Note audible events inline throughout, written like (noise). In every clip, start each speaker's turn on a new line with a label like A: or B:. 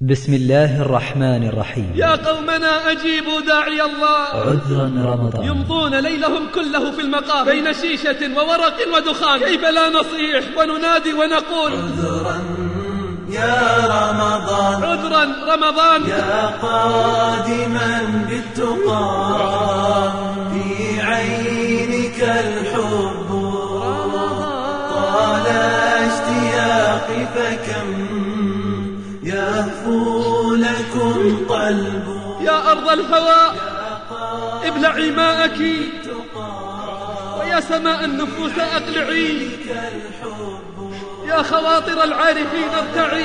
A: بسم الله الرحمن الرحيم.
B: يا قومنا أجيبوا داعي الله.
A: عذرا رمضان.
B: يمضون ليلهم كله في المقام. بين شيشة وورق ودخان. كيف لا نصيح وننادي ونقول؟
C: عذرا يا رمضان.
B: عذرا رمضان.
C: يا قادما بالتقى. في عينك الحب. طال اشتياقي فكم يهفو لكم قلب
B: يا أرض الهوى ابلعي ماءك ويا سماء النفوس أقلعي. يا خواطر العارفين ارتعي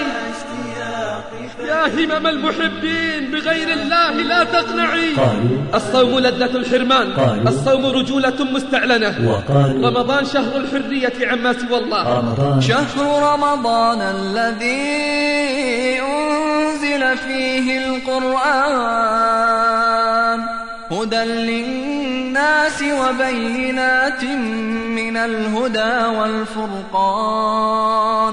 B: يا همم المحبين بغير الله لا تقنعي.
A: قالوا.
B: الصوم لذة الحرمان
A: قالوا.
B: الصوم رجولة مستعلنة.
A: وقالوا.
B: رمضان شهر الحرية عما سوى الله.
A: رمضان.
D: شهر رمضان الذي أنزل فيه القرآن هدى للناس. وبينات من الهدى والفرقان.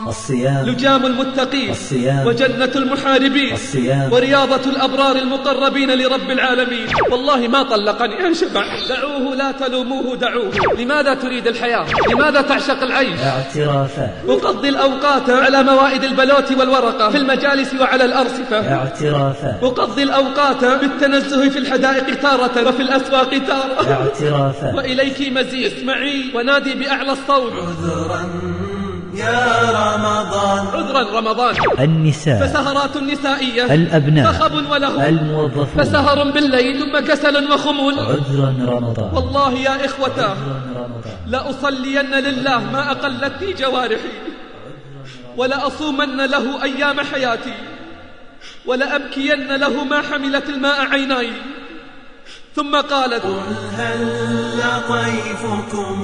A: الصيام
B: لجام المتقين
A: الصيام
B: وجنة المحاربين
A: الصيام
B: ورياضة الأبرار المقربين لرب العالمين. والله ما طلقني. أن شبع دعوه لا تلوموه دعوه. لماذا تريد الحياة؟ لماذا تعشق العيش؟
A: اعترافات
B: أقضي الأوقات على موائد البلوت والورقة في المجالس وعلى الأرصفة.
A: اعترافات
B: أقضي الأوقات بالتنزه في الحدائق تارة وفي الأسواق تارة.
A: اعترافات
B: وإليك مزيد. اسمعي ونادي بأعلى الصوت.
C: عذرا يا رمضان.
B: عذرا رمضان.
A: النساء.
B: فسهرات نسائية
A: الأبناء.
B: فخب وله.
A: الموظفون.
B: فسهر بالليل ثم كسل وخمول.
A: عذرا رمضان.
B: والله يا
A: رمضان.
B: لأصلين لله ما أقلتني جوارحي. ولأصومن له أيام حياتي. ولأبكين له ما حملت الماء عيناي. ثم قالت
C: هل طيفكم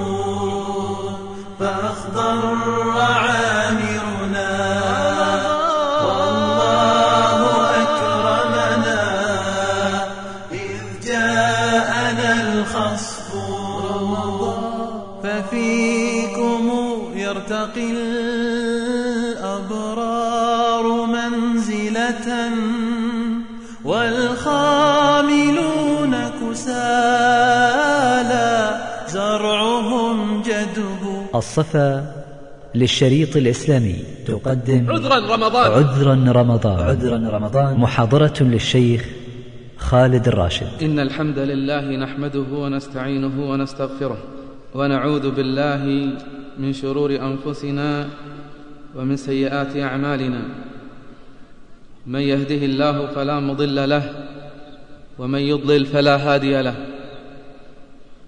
C: فأخضر عامرنا
A: الصفا للشريط الإسلامي. تقدم
B: عذرا رمضان.
A: عذرا رمضان. عذرا رمضان. محاضرة للشيخ خالد الراشد.
E: إن الحمد لله نحمده ونستعينه ونستغفره ونعوذ بالله من شرور أنفسنا ومن سيئات أعمالنا. من يهده الله فلا مضل له ومن يضلل فلا هادي له.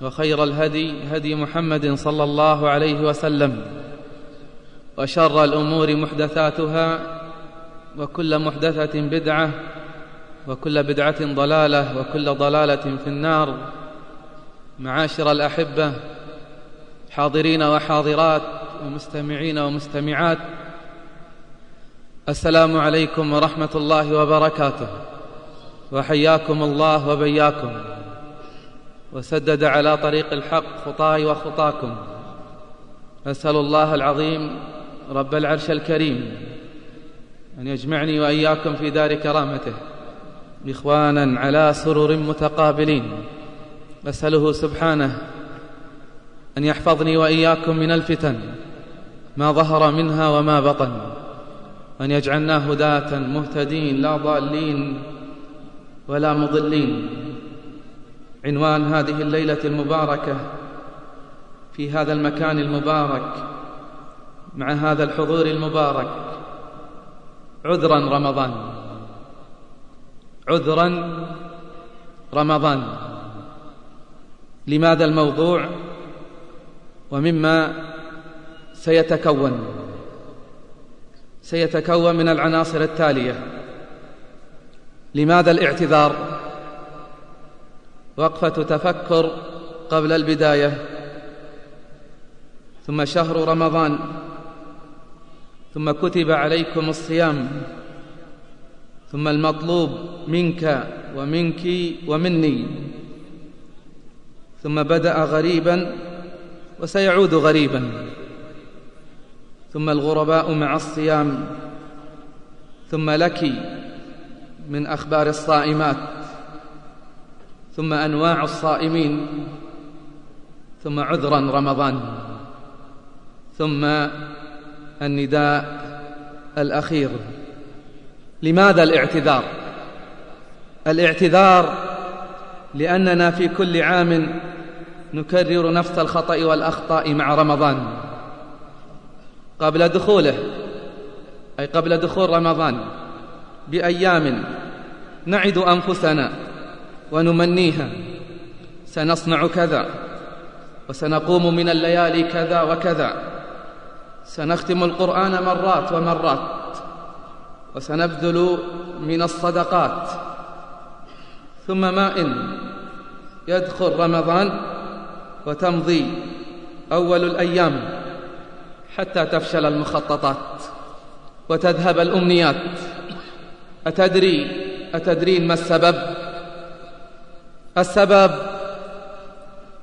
E: وخير الهدي هدي محمد صلى الله عليه وسلم. وشر الأمور محدثاتها وكل محدثة بدعة وكل بدعة ضلالة وكل ضلالة في النار. معاشر الأحبة حاضرين وحاضرات ومستمعين ومستمعات السلام عليكم ورحمة الله وبركاته. وحياكم الله وبياكم. وسدد على طريق الحق خطاي وخطاكم. أسأل الله العظيم رب العرش الكريم أن يجمعني وإياكم في دار كرامته. إخوانا على سرر متقابلين. أسأله سبحانه أن يحفظني وإياكم من الفتن ما ظهر منها وما بطن. وأن يجعلنا هداة مهتدين لا ضالين ولا مضلين.
B: عنوان هذه الليلة المباركة في هذا المكان المبارك مع هذا الحضور المبارك. عذرا رمضان. عذرا رمضان. لماذا الموضوع؟ ومما سيتكون. سيتكون من العناصر التالية. لماذا الاعتذار؟ وقفة تفكر قبل البداية. ثم شهر رمضان. ثم كتب عليكم الصيام. ثم المطلوب منك ومنك ومني. ثم بدأ غريبا وسيعود غريبا. ثم الغرباء مع الصيام. ثم لك من أخبار الصائمات. ثم أنواع الصائمين ثم عذرا رمضان ثم النداء الأخير. لماذا الاعتذار؟ الاعتذار لأننا في كل عام نكرر نفس الخطأ والأخطاء مع رمضان. قبل دخوله أي قبل دخول رمضان بأيام نعد أنفسنا ونمنيها. سنصنع كذا وسنقوم من الليالي كذا وكذا. سنختم القرآن مرات ومرات وسنبذل من الصدقات. ثم ما ان يدخل رمضان وتمضي أول الأيام حتى تفشل المخططات وتذهب الأمنيات. أتدري أتدرين ما السبب؟ السبب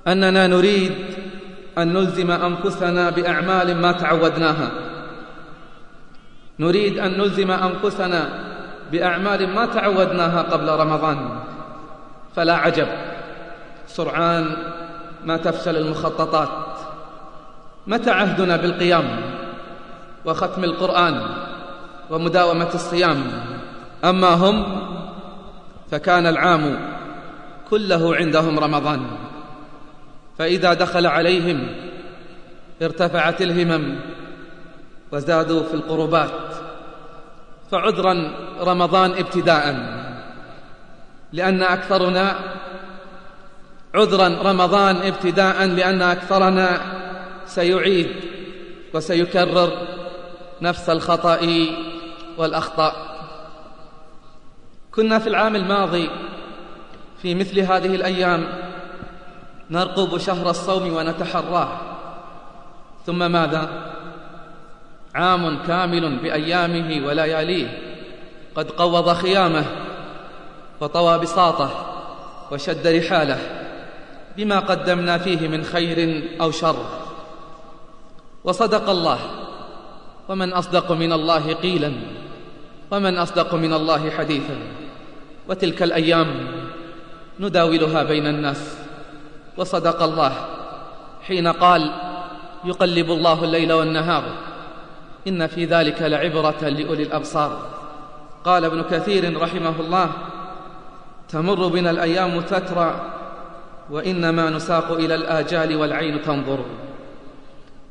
B: أننا نريد أن نلزم أنفسنا بأعمال ما تعودناها. نريد أن نلزم أنفسنا بأعمال ما تعودناها قبل رمضان. فلا عجب. سرعان ما تفشل المخططات. متى عهدنا بالقيام وختم القرآن ومداومة الصيام؟ أما هم فكان العام كله عندهم رمضان. فإذا دخل عليهم ارتفعت الهمم وزادوا في القربات فعذرا رمضان ابتداء. لأن أكثرنا عذرا رمضان ابتداء لأن أكثرنا سيعيد وسيكرر نفس الخطأ والأخطاء. كنا في العام الماضي في مثل هذه الأيام نرقب شهر الصوم ونتحراه. ثم ماذا؟ عام كامل بأيامه ولياليه قد قوض خيامه وطوى بساطه وشد رحاله بما قدمنا فيه من خير أو شر. وصدق الله. ومن أصدق من الله قيلا. ومن أصدق من الله حديثا. وتلك الأيام نداولها بين الناس. وصدق الله حين قال يقلب الله الليل والنهار. إن في ذلك لعبرة لأولي الأبصار. قال ابن كثير رحمه الله تمر بنا الأيام تترى وإنما نساق إلى الآجال والعين تنظر.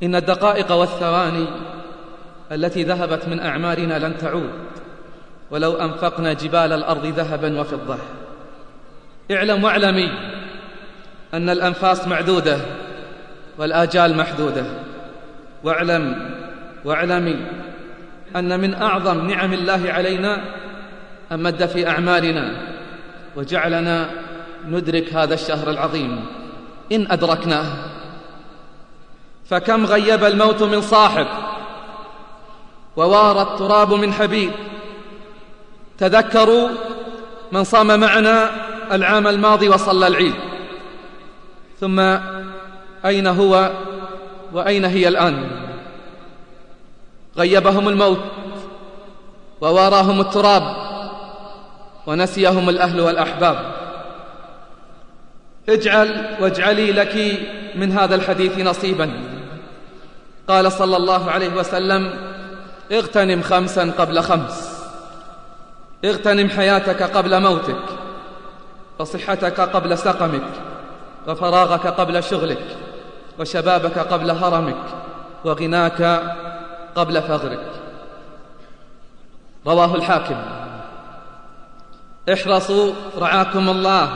B: إن الدقائق والثواني التي ذهبت من أعمارنا لن تعود. ولو أنفقنا جبال الأرض ذهبا وفضة. اعلم واعلمي أن الأنفاس معدودة والآجال محدودة. واعلم واعلمي أن من أعظم نعم الله علينا أن مد في اعمارنا وجعلنا ندرك هذا الشهر العظيم. إن أدركناه. فكم غيب الموت من صاحب ووار التراب من حبيب. تذكروا من صام معنا العام الماضي وصلى العيد. ثم أين هو وأين هي الآن؟ غيبهم الموت وواراهم التراب ونسيهم الأهل والأحباب. اجعل واجعلي لك من هذا الحديث نصيبا. قال صلى الله عليه وسلم اغتنم خمسا قبل خمس. اغتنم حياتك قبل موتك. فصحتك قبل سقمك وفراغك قبل شغلك وشبابك قبل هرمك وغناك قبل فغرك. رواه الحاكم. احرصوا رعاكم الله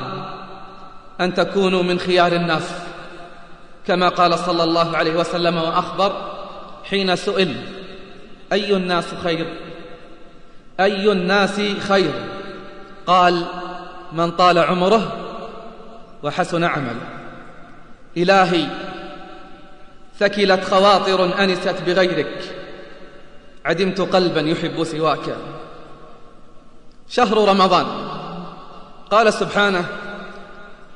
B: أن تكونوا من خيار الناس. كما قال صلى الله عليه وسلم وأخبر حين سئل أي الناس خير؟ أي الناس خير؟ قال من طال عمره وحسن عمله. إلهي ثكلت خواطر أنست بغيرك. عدمت قلبا يحب سواك. شهر رمضان. قال سبحانه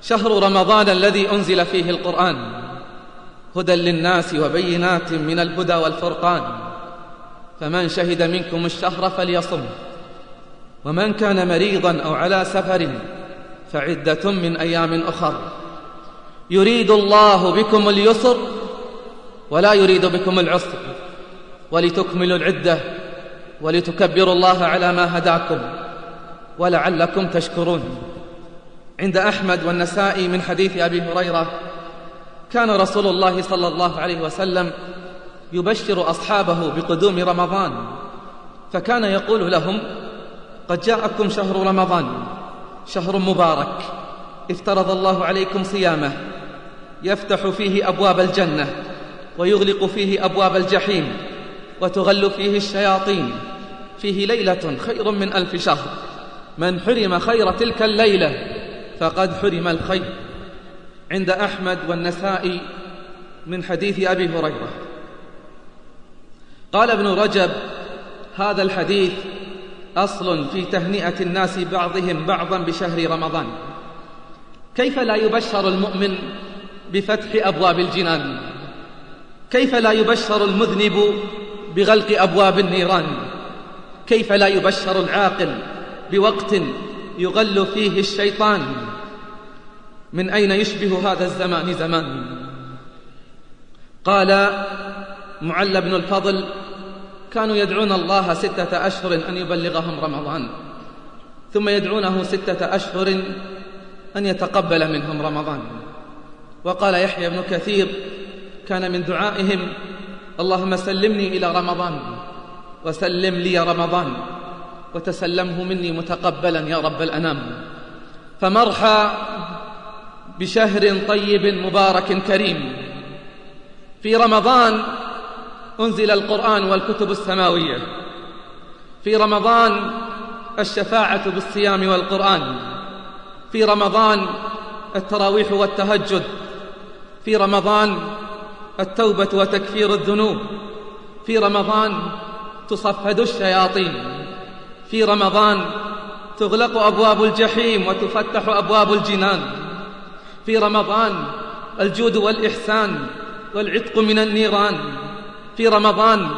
B: شهر رمضان الذي أنزل فيه القرآن هدى للناس وبينات من الهدى والفرقان. فمن شهد منكم الشهر فليصم. ومن كان مريضا أو على سفر فعدة من أيام أخر. يريد الله بكم اليسر ولا يريد بكم العسر ولتكملوا العدة ولتكبروا الله على ما هداكم ولعلكم تشكرون. عند أحمد والنسائي من حديث أبي هريرة كان رسول الله صلى الله عليه وسلم يبشر أصحابه بقدوم رمضان فكان يقول لهم قد جاءكم شهر رمضان شهر مبارك افترض الله عليكم صيامه يفتح فيه أبواب الجنة ويغلق فيه أبواب الجحيم وتغل فيه الشياطين فيه ليلة خير من ألف شهر. من حرم خير تلك الليلة فقد حرم الخير. عند أحمد والنسائي من حديث أبي هريرة. قال ابن رجب هذا الحديث أصل في تهنئة الناس بعضهم بعضا بشهر رمضان. كيف لا يبشر المؤمن بفتح أبواب الجنان؟ كيف لا يبشر المذنب بغلق أبواب النيران؟ كيف لا يبشر العاقل بوقت يغل فيه الشيطان؟ من أين يشبه هذا الزمان زمان؟ قال معل بن الفضل كانوا يدعون الله ستة أشهر أن يبلغهم رمضان ثم يدعونه ستة أشهر أن يتقبل منهم رمضان. وقال يحيى بن كثير كان من دعائهم اللهم سلمني إلى رمضان وسلم لي رمضان وتسلمه مني متقبلا يا رب الأنام. فمرحى بشهر طيب مبارك كريم. في رمضان أنزل القرآن والكتب السماوية. في رمضان الشفاعة بالصيام والقرآن. في رمضان التراويح والتهجد. في رمضان التوبة وتكفير الذنوب. في رمضان تصفد الشياطين. في رمضان تغلق أبواب الجحيم وتفتح أبواب الجنان. في رمضان الجود والإحسان والعتق من النيران. في رمضان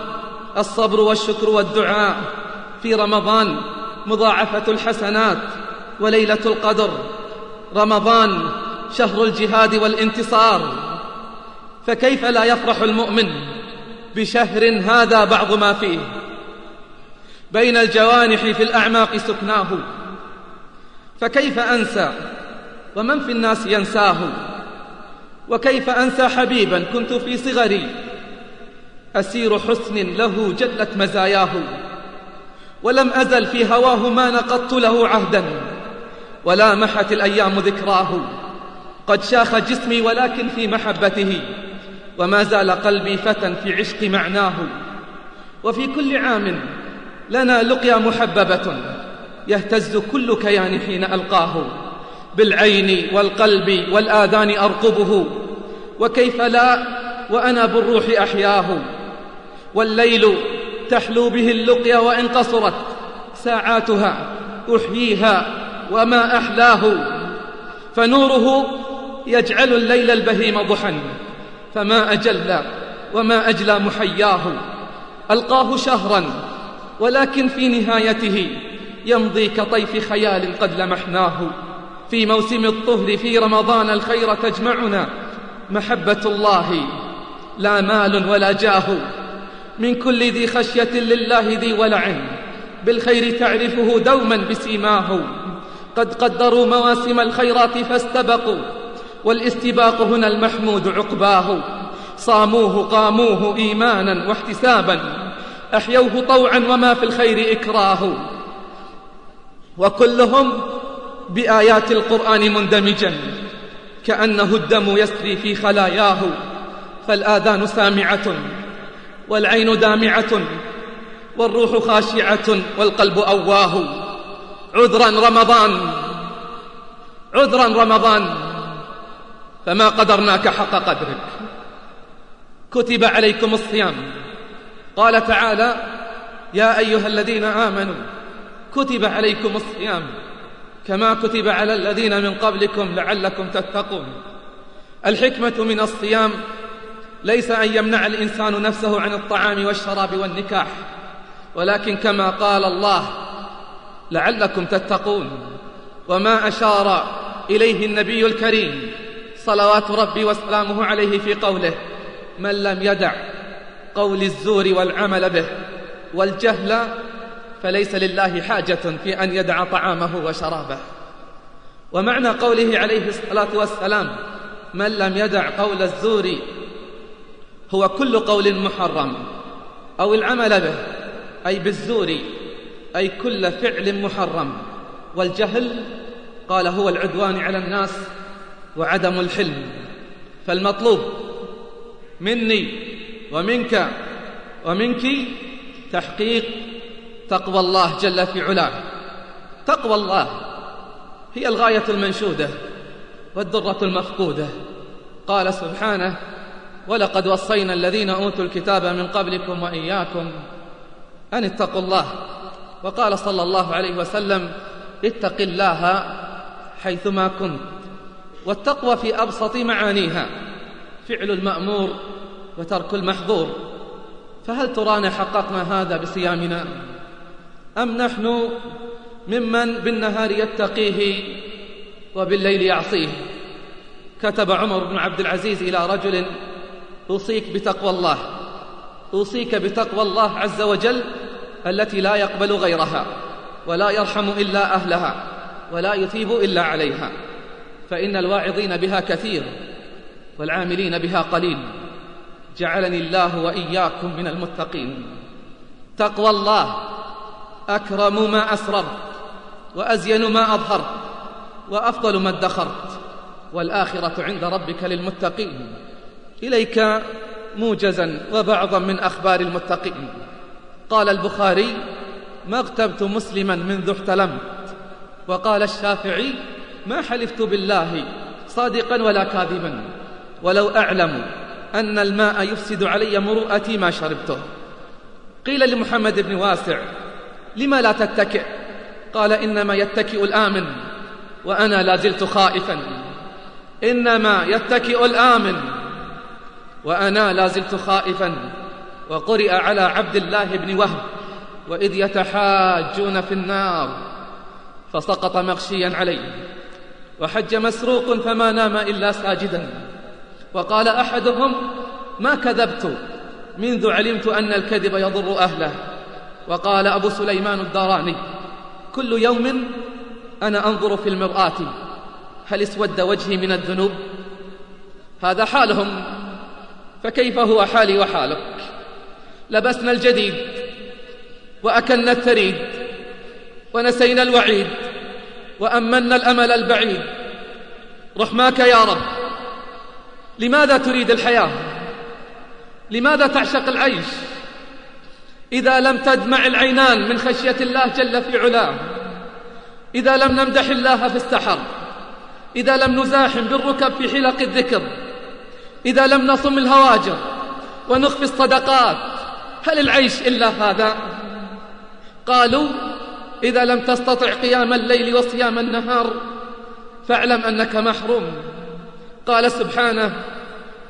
B: الصبر والشكر والدعاء. في رمضان مضاعفة الحسنات وليلة القدر. رمضان شهر الجهاد والانتصار. فكيف لا يفرح المؤمن بشهر هذا بعض ما فيه؟ بين الجوانح في الأعماق سكناه. فكيف أنسى؟ ومن في الناس ينساه؟ وكيف أنسى حبيبا؟ كنت في صغري. أسير حسن له جلت مزاياه ولم أزل في هواه ما نقضت له عهدا ولا محت الأيام ذكراه. قد شاخ جسمي ولكن في محبته وما زال قلبي فتى في عشق معناه. وفي كل عام لنا لقيا محببة يهتز كل كيان حين ألقاه. بالعين والقلب والآذان أرقبه وكيف لا وأنا بالروح أحياه. والليل تحلو به اللقيا وإن قصرت ساعاتها أحييها وما أحلاه. فنوره يجعل الليل البهيم ضحى فما أجل وما أجلى محياه. ألقاه شهرا ولكن في نهايته يمضي كطيف خيال قد لمحناه. في موسم الطهر في رمضان الخير تجمعنا محبة الله لا مال ولا جاه. من كل ذي خشية لله ذي ولع. بالخير تعرفه دوما بسيماه. قد قدروا مواسم الخيرات فاستبقوا والاستباق هنا المحمود عقباه. صاموه قاموه إيمانا واحتسابا أحيوه طوعا وما في الخير إكراه. وكلهم بآيات القرآن مندمجا كأنه الدم يسري في خلاياه فالآذان سامعة. والعين دامعة والروح خاشعة والقلب أواه. عذرا رمضان عذرا رمضان. فما قدرناك حق قدرك. كتب عليكم الصيام. قال تعالى يا أيها الذين آمنوا كتب عليكم الصيام. كما كتب على الذين من قبلكم لعلكم تتقون. الحكمة من الصيام ليس أن يمنع الإنسان نفسه عن الطعام والشراب والنكاح ولكن كما قال الله لعلكم تتقون. وما أشار إليه النبي الكريم صلوات ربي وسلامه عليه في قوله من لم يدع قول الزور والعمل به والجهل فليس لله حاجة في أن يدع طعامه وشرابه ومعنى قوله عليه الصلاة والسلام من لم يدع قول الزور هو كل قول محرم أو العمل به أي بالزور أي كل فعل محرم. والجهل قال هو العدوان على الناس وعدم الحلم. فالمطلوب مني ومنك ومنك تحقيق تقوى الله جل في علاه. تقوى الله هي الغاية المنشودة والدرة المفقودة. قال سبحانه ولقد وصينا الذين أوتوا الكتاب من قبلكم وإياكم أن اتقوا الله. وقال صلى الله عليه وسلم اتق الله حيثما كنت والتقوى في أبسط معانيها فعل المأمور وترك المحظور. فهل ترانا حققنا هذا بصيامنا؟ أم نحن ممن بالنهار يتقيه وبالليل يعصيه؟ كتب عمر بن عبد العزيز إلى رجل أوصيك بتقوى الله. أوصيك بتقوى الله عز وجل التي لا يقبل غيرها ولا يرحم إلا أهلها ولا يثيب إلا عليها. فإن الواعظين بها كثير والعاملين بها قليل. جعلني الله وإياكم من المتقين. تقوى الله أكرم ما أسررت وأزين ما أظهرت وأفضل ما ادخرت. والآخرة عند ربك للمتقين. إليك موجزا وبعضا من أخبار المتقين. قال البخاري ما اغتبت مسلما منذ احتلمت. وقال الشافعي ما حلفت بالله صادقا ولا كاذبا. ولو أعلم أن الماء يفسد علي مروءتي ما شربته. قيل لمحمد بن واسع لما لا تتكئ؟ قال إنما يتكئ الآمن وأنا لا زلت خائفا. إنما يتكئ الآمن وأنا لا زلت خائفا. وقرئ على عبد الله بن وهب وإذ يتحاجون في النار فسقط مغشيا عليه. وحج مسروق فما نام إلا ساجدا. وقال أحدهم ما كذبت؟ منذ علمت أن الكذب يضر أهله. وقال أبو سليمان الداراني كل يوم أنا أنظر في المرآة هل اسود وجهي من الذنوب؟ هذا حالهم. فكيف هو حالي وحالك؟ لبسنا الجديد وأكلنا الثريد ونسينا الوعيد وأمنا الأمل البعيد. رحماك يا رب. لماذا تريد الحياة؟ لماذا تعشق العيش؟ إذا لم تدمع العينان من خشية الله جل في علاه إذا لم نمدح الله في السحر إذا لم نزاحم بالركب في حلق الذكر إذا لم نصم الهواجر ونخفي الصدقات هل العيش إلا هذا قالوا إذا لم تستطع قيام الليل وصيام النهار فاعلم أنك محروم. قال سبحانه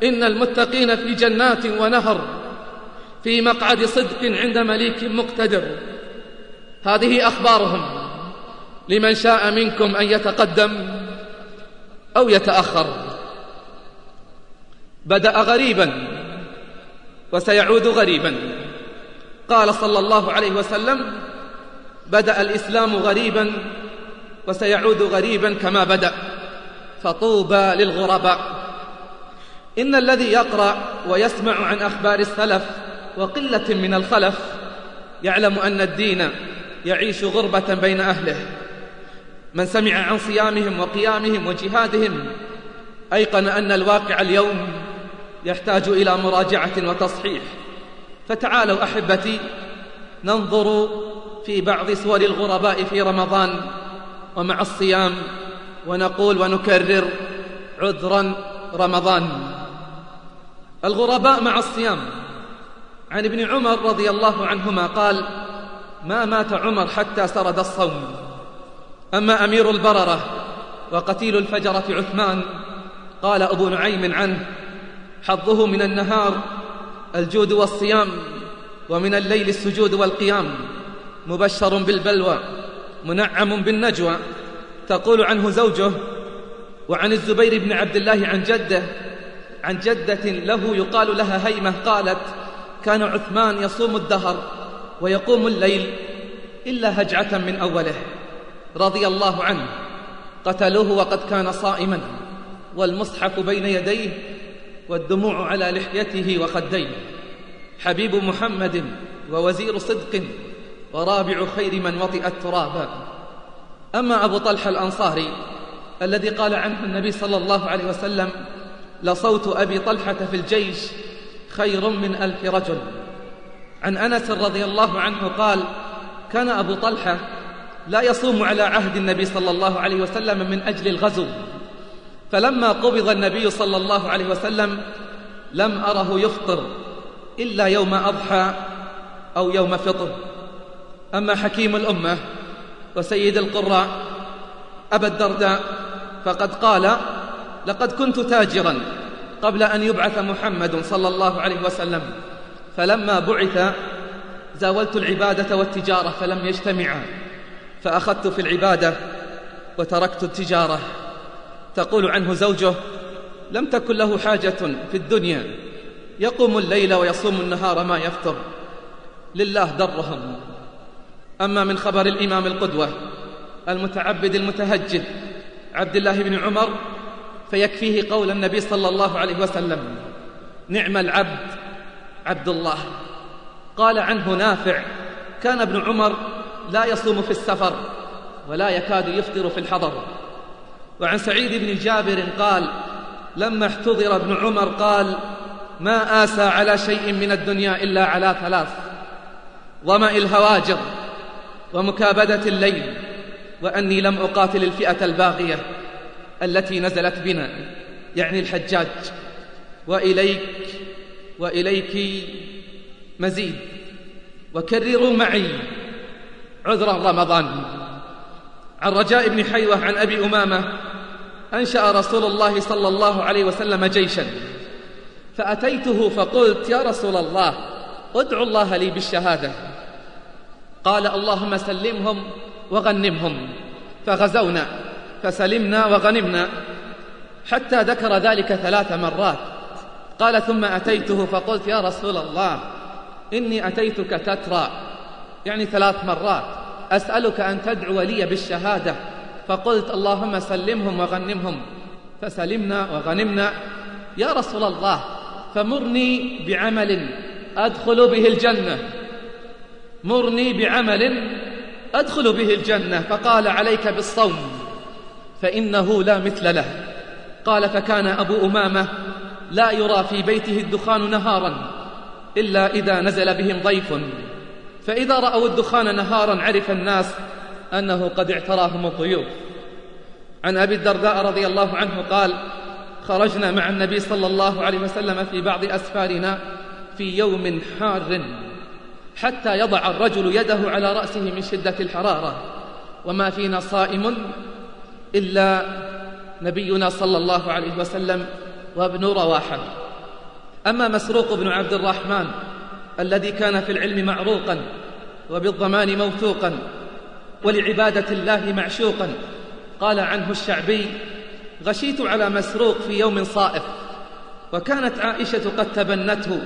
B: إن المتقين في جنات ونهر في مقعد صدق عند مليك مقتدر. هذه أخبارهم لمن شاء منكم أن يتقدم أو يتأخر. بدأ غريبا وسيعود غريبا. قال صلى الله عليه وسلم بدأ الإسلام غريبا وسيعود غريبا كما بدأ. فطوبى للغرباء. إن الذي يقرأ ويسمع عن أخبار السلف وقلة من الخلف يعلم أن الدين يعيش غربة بين أهله. من سمع عن صيامهم وقيامهم وجهادهم أيقن أن الواقع اليوم يحتاج إلى مراجعة وتصحيح. فتعالوا أحبتي ننظر في بعض صور الغرباء في رمضان ومع الصيام ونقول ونكرر عذرا رمضان. الغرباء مع الصيام. عن ابن عمر رضي الله عنهما قال ما مات عمر حتى سرد الصوم. أما أمير البررة وقتيل الفجرة عثمان قال أبو نعيم عنه حظه من النهار الجود والصيام ومن الليل السجود والقيام. مبشر بالبلوى منعم بالنجوى. تقول عنه زوجه وعن الزبير بن عبد الله عن جده عن جدة له يقال لها هيمة قالت كان عثمان يصوم الدهر ويقوم الليل إلا هجعة من أوله. رضي الله عنه. قتلوه وقد كان صائما. والمصحف بين يديه والدموع على لحيته وخديه. حبيب محمد ووزير صدق ورابع خير من وطئ التراب أما أبو طلحة الأنصاري الذي قال عنه النبي صلى الله عليه وسلم لصوت أبي طلحة في الجيش خير من ألف رجل عن أنس رضي الله عنه قال كان أبو طلحة لا يصوم على عهد النبي صلى الله عليه وسلم من أجل الغزو فلما قبض النبي صلى الله عليه وسلم لم أره يفطر إلا يوم أضحى أو يوم فطر. أما حكيم الأمة وسيد القراء أبا الدرداء فقد قال لقد كنت تاجرا قبل أن يبعث محمد صلى الله عليه وسلم فلما بعث زاولت العبادة والتجارة فلم يجتمعا فأخذت في العبادة وتركت التجارة. تقول عنه زوجه لم تكن له حاجة في الدنيا يقوم الليل ويصوم النهار ما يفطر لله درهم. أما من خبر الإمام القدوة المتعبد المتهجد عبد الله بن عمر فيكفيه قول النبي صلى الله عليه وسلم نعم العبد عبد الله. قال عنه نافع كان ابن عمر لا يصوم في السفر ولا يكاد يفطر في الحضر. وعن سعيد بن جابر قال لما احتضر ابن عمر قال ما آسى على شيء من الدنيا إلا على ثلاث ظمأ الهواجر ومكابدة الليل وأني لم أقاتل الفئة الباغية التي نزلت بنا يعني الحجاج. وإليك وإليك مزيد وكرروا معي عذرا رمضان. عن رجاء بن حيوة عن أبي أمامة أنشأ رسول الله صلى الله عليه وسلم جيشا. فأتيته فقلت يا رسول الله ادعو الله لي بالشهادة. قال اللهم سلمهم وغنمهم. فغزونا فسلمنا وغنمنا حتى ذكر ذلك ثلاث مرات. قال ثم أتيته فقلت يا رسول الله إني أتيتك تترى. يعني ثلاث مرات. أسألك أن تدعو لي بالشهادة. فقلت اللهم سلمهم وغنمهم. فسلمنا وغنمنا. يا رسول الله فمرني بعمل أدخل به الجنة. مرني بعمل أدخل به الجنة فقال عليك بالصوم فإنه لا مثل له. قال فكان أبو أمامة لا يرى في بيته الدخان نهارا إلا إذا نزل بهم ضيف. فإذا رأوا الدخان نهارا عرف الناس أنه قد اعتراهم الضيوف. عن أبي الدرداء رضي الله عنه قال خرجنا مع النبي صلى الله عليه وسلم في بعض أسفارنا في يوم حار حتى يضع الرجل يده على رأسه من شدة الحرارة. وما فينا صائم إلا نبينا صلى الله عليه وسلم وابن رواحة. أما مسروق بن عبد الرحمن الذي كان في العلم معروقا وبالضمان موثوقا ولعبادة الله معشوقا. قال عنه الشعبي غشيت على مسروق في يوم صائف وكانت عائشة قد تبنته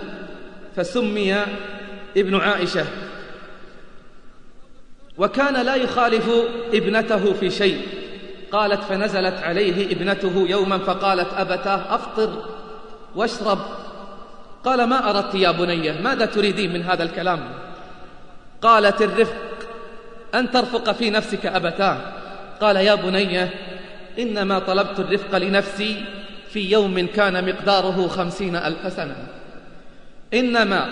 B: فسمي ابن عائشة. وكان لا يخالف ابنته في شيء. قالت فنزلت عليه ابنته يوما فقالت أبتاه أفطر واشرب. قال ما أردت يا بنية ماذا تريدين من هذا الكلام؟ قالت الرفق أن ترفق في نفسك أبتاه قال يا بنية إنما طلبت الرفق لنفسي في يوم كان مقداره خمسين ألف سنة. إنما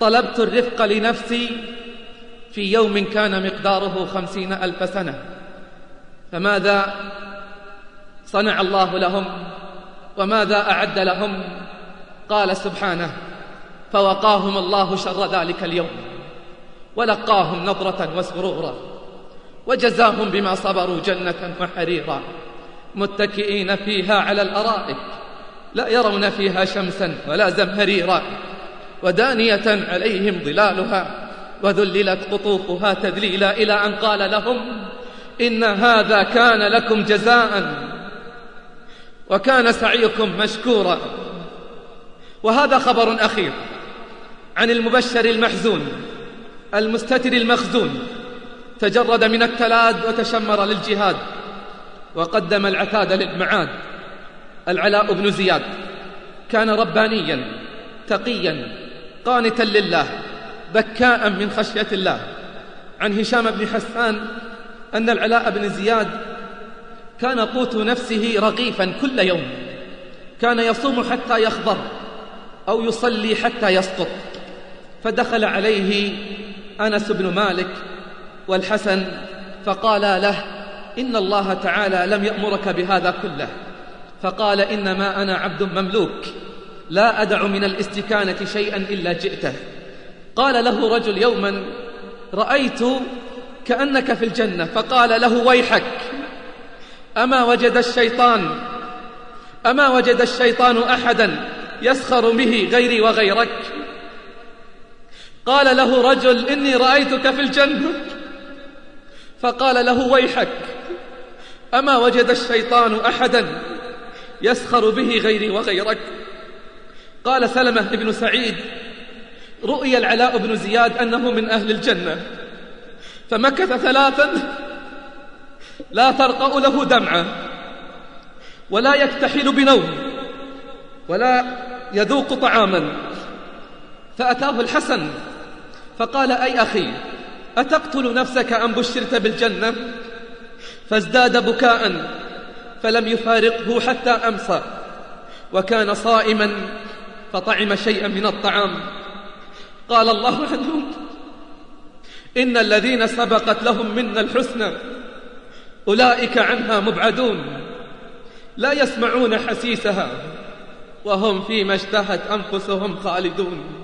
B: طلبت الرفق لنفسي في يوم كان مقداره خمسين ألف سنة. فماذا صنع الله لهم؟ وماذا أعد لهم؟ قال سبحانه فوقاهم الله شر ذلك اليوم. ولقاهم نظرة وسرورا. وجزاهم بما صبروا جنة وحريرا. متكئين فيها على الأرائك. لا يرون فيها شمسا ولا زمهريرا. ودانية عليهم ظلالها. وذللت قطوفها تذليلا إلى أن قال لهم إن هذا كان لكم جزاء. وكان سعيكم مشكورا. وهذا خبر أخير عن المبشر المحزون. المستتر المخزون. تجرد من التلاد وتشمر للجهاد. وقدم العتاد للمعاد. العلاء بن زياد. كان ربانيا تقيا قانتا لله بكاء من خشية الله. عن هشام بن حسان أن العلاء بن زياد كان قوت نفسه رغيفا كل يوم. كان يصوم حتى يخضر أو يصلي حتى يسقط. فدخل عليه أنس بن مالك والحسن فقال له إن الله تعالى لم يأمرك بهذا كله. فقال إنما أنا عبد مملوك لا أدع من الاستكانة شيئا إلا جئته. قال له رجل يوما رأيت كأنك في الجنة. فقال له ويحك أما وجد الشيطان؟ أما وجد الشيطان أحدا يسخر به غيري وغيرك؟ قال له رجل إني رأيتك في الجنة. فقال له ويحك. أما وجد الشيطان أحدا يسخر به غيري وغيرك؟ قال سلمة بن سعيد رؤي العلاء بن زياد أنه من أهل الجنة. فمكث ثلاثا لا ترقأ له دمعة ولا يكتحل بنوم ولا يذوق طعاما. فأتاه الحسن فقال أي أخي أتقتل نفسك أم بشرت بالجنة? فازداد بكاء فلم يفارقه حتى أمسى وكان صائما فطعم شيئا من الطعام. قال الله عنهم إن الذين سبقت لهم منا الحسنى أولئك عنها مبعدون لا يسمعون حسيسها وهم فيما اشتهت أنفسهم خالدون.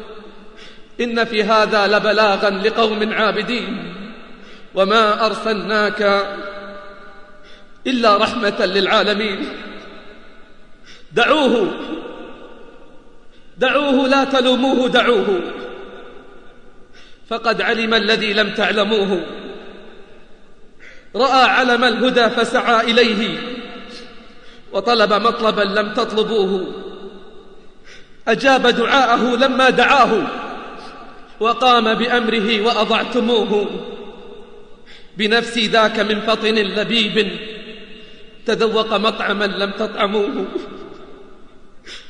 B: إن في هذا لبلاغا لقوم عابدين. وما أرسلناك إلا رحمة للعالمين. دعوه. دعوه لا تلوموه دعوه. فقد علم الذي لم تعلموه. رأى علم الهدى فسعى إليه. وطلب مطلبا لم تطلبوه. أجاب دعاءه لما دعاه. وقام بأمره وأضعتموه. بنفسي ذاك من فطن لبيب. تذوق مطعما لم تطعموه.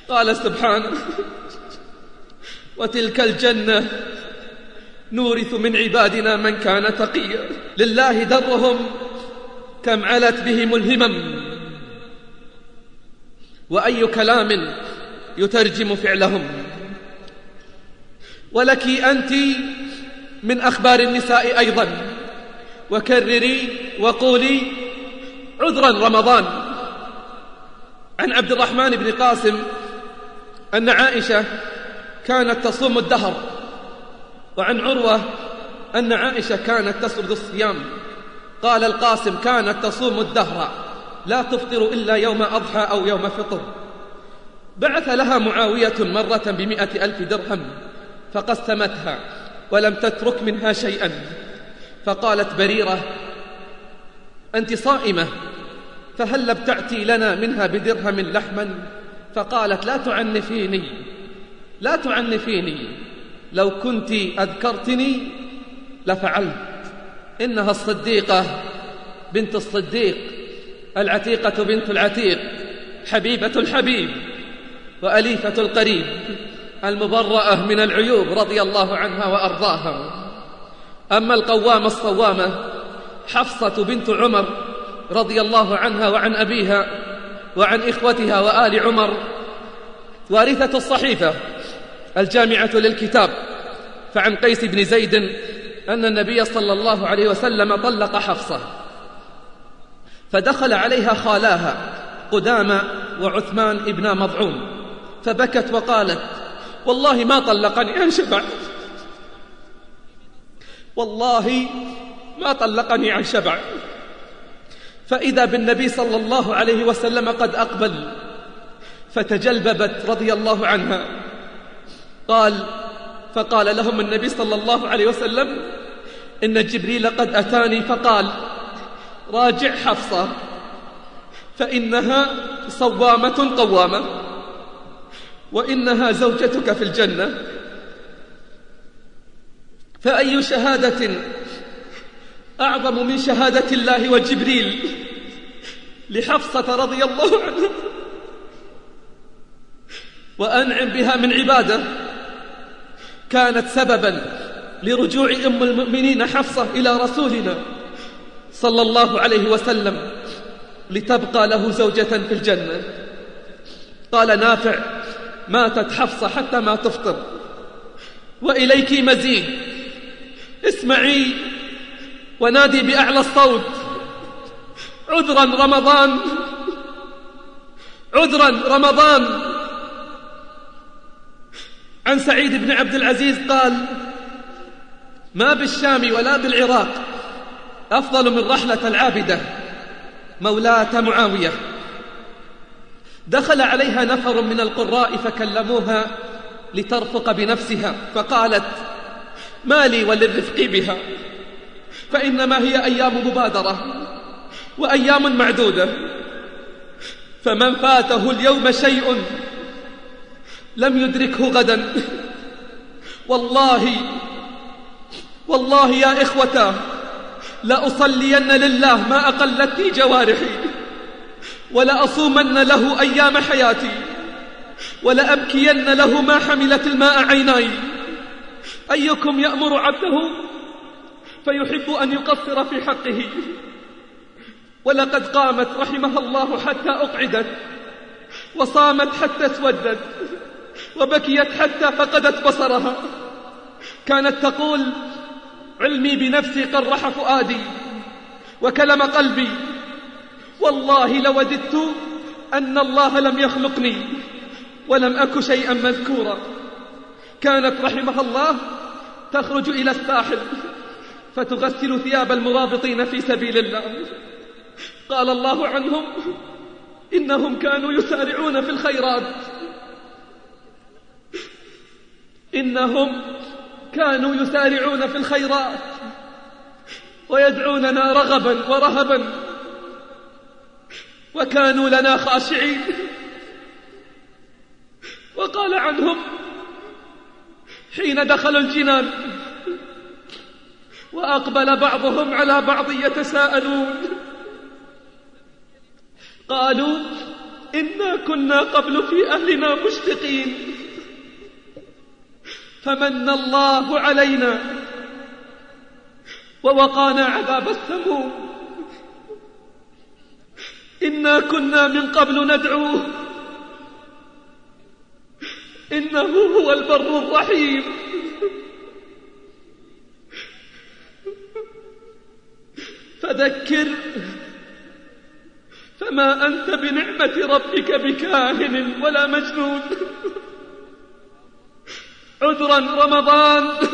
B: قال سبحانه وتلك الجنة نورث من عبادنا من كان تقيا. لله درهم كم علت بهم الهمم. وأي كلام يترجم فعلهم. ولك أنت من أخبار النساء أيضا. وكرري وقولي عذرا رمضان. عن عبد الرحمن بن قاسم أن عائشة كانت تصوم الدهر. وعن عروة أن عائشة كانت تسرد الصيام. قال القاسم كانت تصوم الدهر. لا تفطر إلا يوم أضحى أو يوم فطر. بعث لها معاوية مرة بمئة ألف درهم. فقسمتها ولم تترك منها شيئا. فقالت بريرة أنت صائمة فهل ابتعتي لنا منها بدرهم لحما؟ فقالت لا تعنفيني لا تعنفيني. لو كنت أذكرتني لفعلت. إنها الصديقة بنت الصديق العتيقة بنت العتيق حبيبة الحبيب وأليفة القريب. المبرأة من العيوب رضي الله عنها وأرضاها. أما القوامة الصوامة حفصة بنت عمر رضي الله عنها وعن أبيها وعن إخوتها وآل عمر. وارثة الصحيفة الجامعة للكتاب فعن قيس بن زيد أن النبي صلى الله عليه وسلم طلق حفصة فدخل عليها خالاها قدامى وعثمان ابن مضعون فبكت وقالت والله ما طلقني. عن شبع والله ما طلقني عن شبع. فإذا بالنبي صلى الله عليه وسلم قد أقبل فتجلببت رضي الله عنها. قال فقال لهم النبي صلى الله عليه وسلم إن جبريل قد أتاني فقال راجع حفصة فإنها صوامة قوامة. وإنها زوجتك في الجنة. فأي شهادة أعظم من شهادة الله وجبريل لحفصة رضي الله عنها وأنعم بها من عبادة كانت سببا لرجوع أم المؤمنين حفصة إلى رسولنا صلى الله عليه وسلم لتبقى له زوجة في الجنة. قال نافع ماتت حفصة حتى ما تفطر. وإليك مزيد. اسمعي ونادي بأعلى الصوت. عذرا رمضان. عذرا رمضان. عن سعيد بن عبد العزيز قال ما بالشام ولا بالعراق أفضل من رحلة العابدة. مولاة معاوية. دخل عليها نفر من القراء فكلموها لترفق بنفسها فقالت ما لي وللرفق بها فإنما هي أيام مبادرة وأيام معدودة فمن فاته اليوم شيء لم يدركه غدا. والله والله يا إخوتا لأصلين لله ما أقلتني جوارحي. ولأصومن له أيام حياتي ولأبكين له ما حملت الماء عيناي. أيكم يأمر عبده؟ فيحب أن يقصر في حقه. ولقد قامت رحمها الله حتى أقعدت وصامت حتى اسودت وبكيت حتى فقدت بصرها. كانت تقول علمي بنفسي قرح فؤادي وكلم قلبي والله لوددت أن الله لم يخلقني ولم أك شيئا مذكورا. كانت رحمها الله تخرج إلى الساحل فتغسل ثياب المرابطين في سبيل الله. قال الله عنهم إنهم كانوا يسارعون في الخيرات. إنهم كانوا يسارعون في الخيرات ويدعوننا رغبا ورهبا. وكانوا لنا خاشعين. وقال عنهم حين دخلوا الجنان وأقبل بعضهم على بعض يتساءلون. قالوا إنا كنا قبل في أهلنا مشفقين. فمن الله علينا ووقانا عذاب السموم إنا كنا من قبل ندعوه. إنه هو البر الرحيم. فذكر فما أنت بنعمة ربك بكاهن ولا مجنون. عذرا رمضان.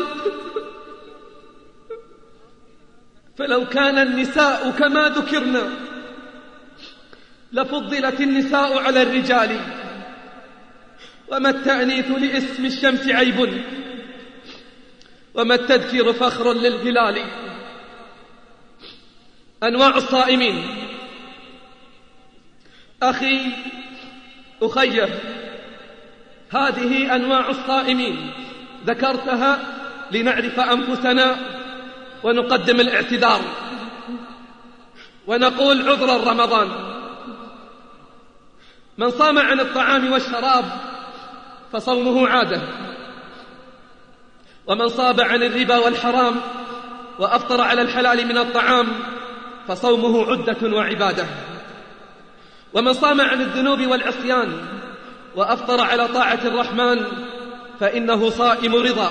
B: فلو كان النساء كما ذكرنا لفضلت النساء على الرجال. وما التأنيث لاسم الشمس عيب. وما التذكير فخر للهلال. أنواع الصائمين. أخي أخيه هذه أنواع الصائمين. ذكرتها لنعرف أنفسنا ونقدم الاعتذار. ونقول عذرا رمضان. من صام عن الطعام والشراب فصومه عادة. ومن صاب عن الربا والحرام وأفطر على الحلال من الطعام فصومه عدة وعبادة. ومن صام عن الذنوب والعصيان وأفطر على طاعة الرحمن فإنه صائم رضا.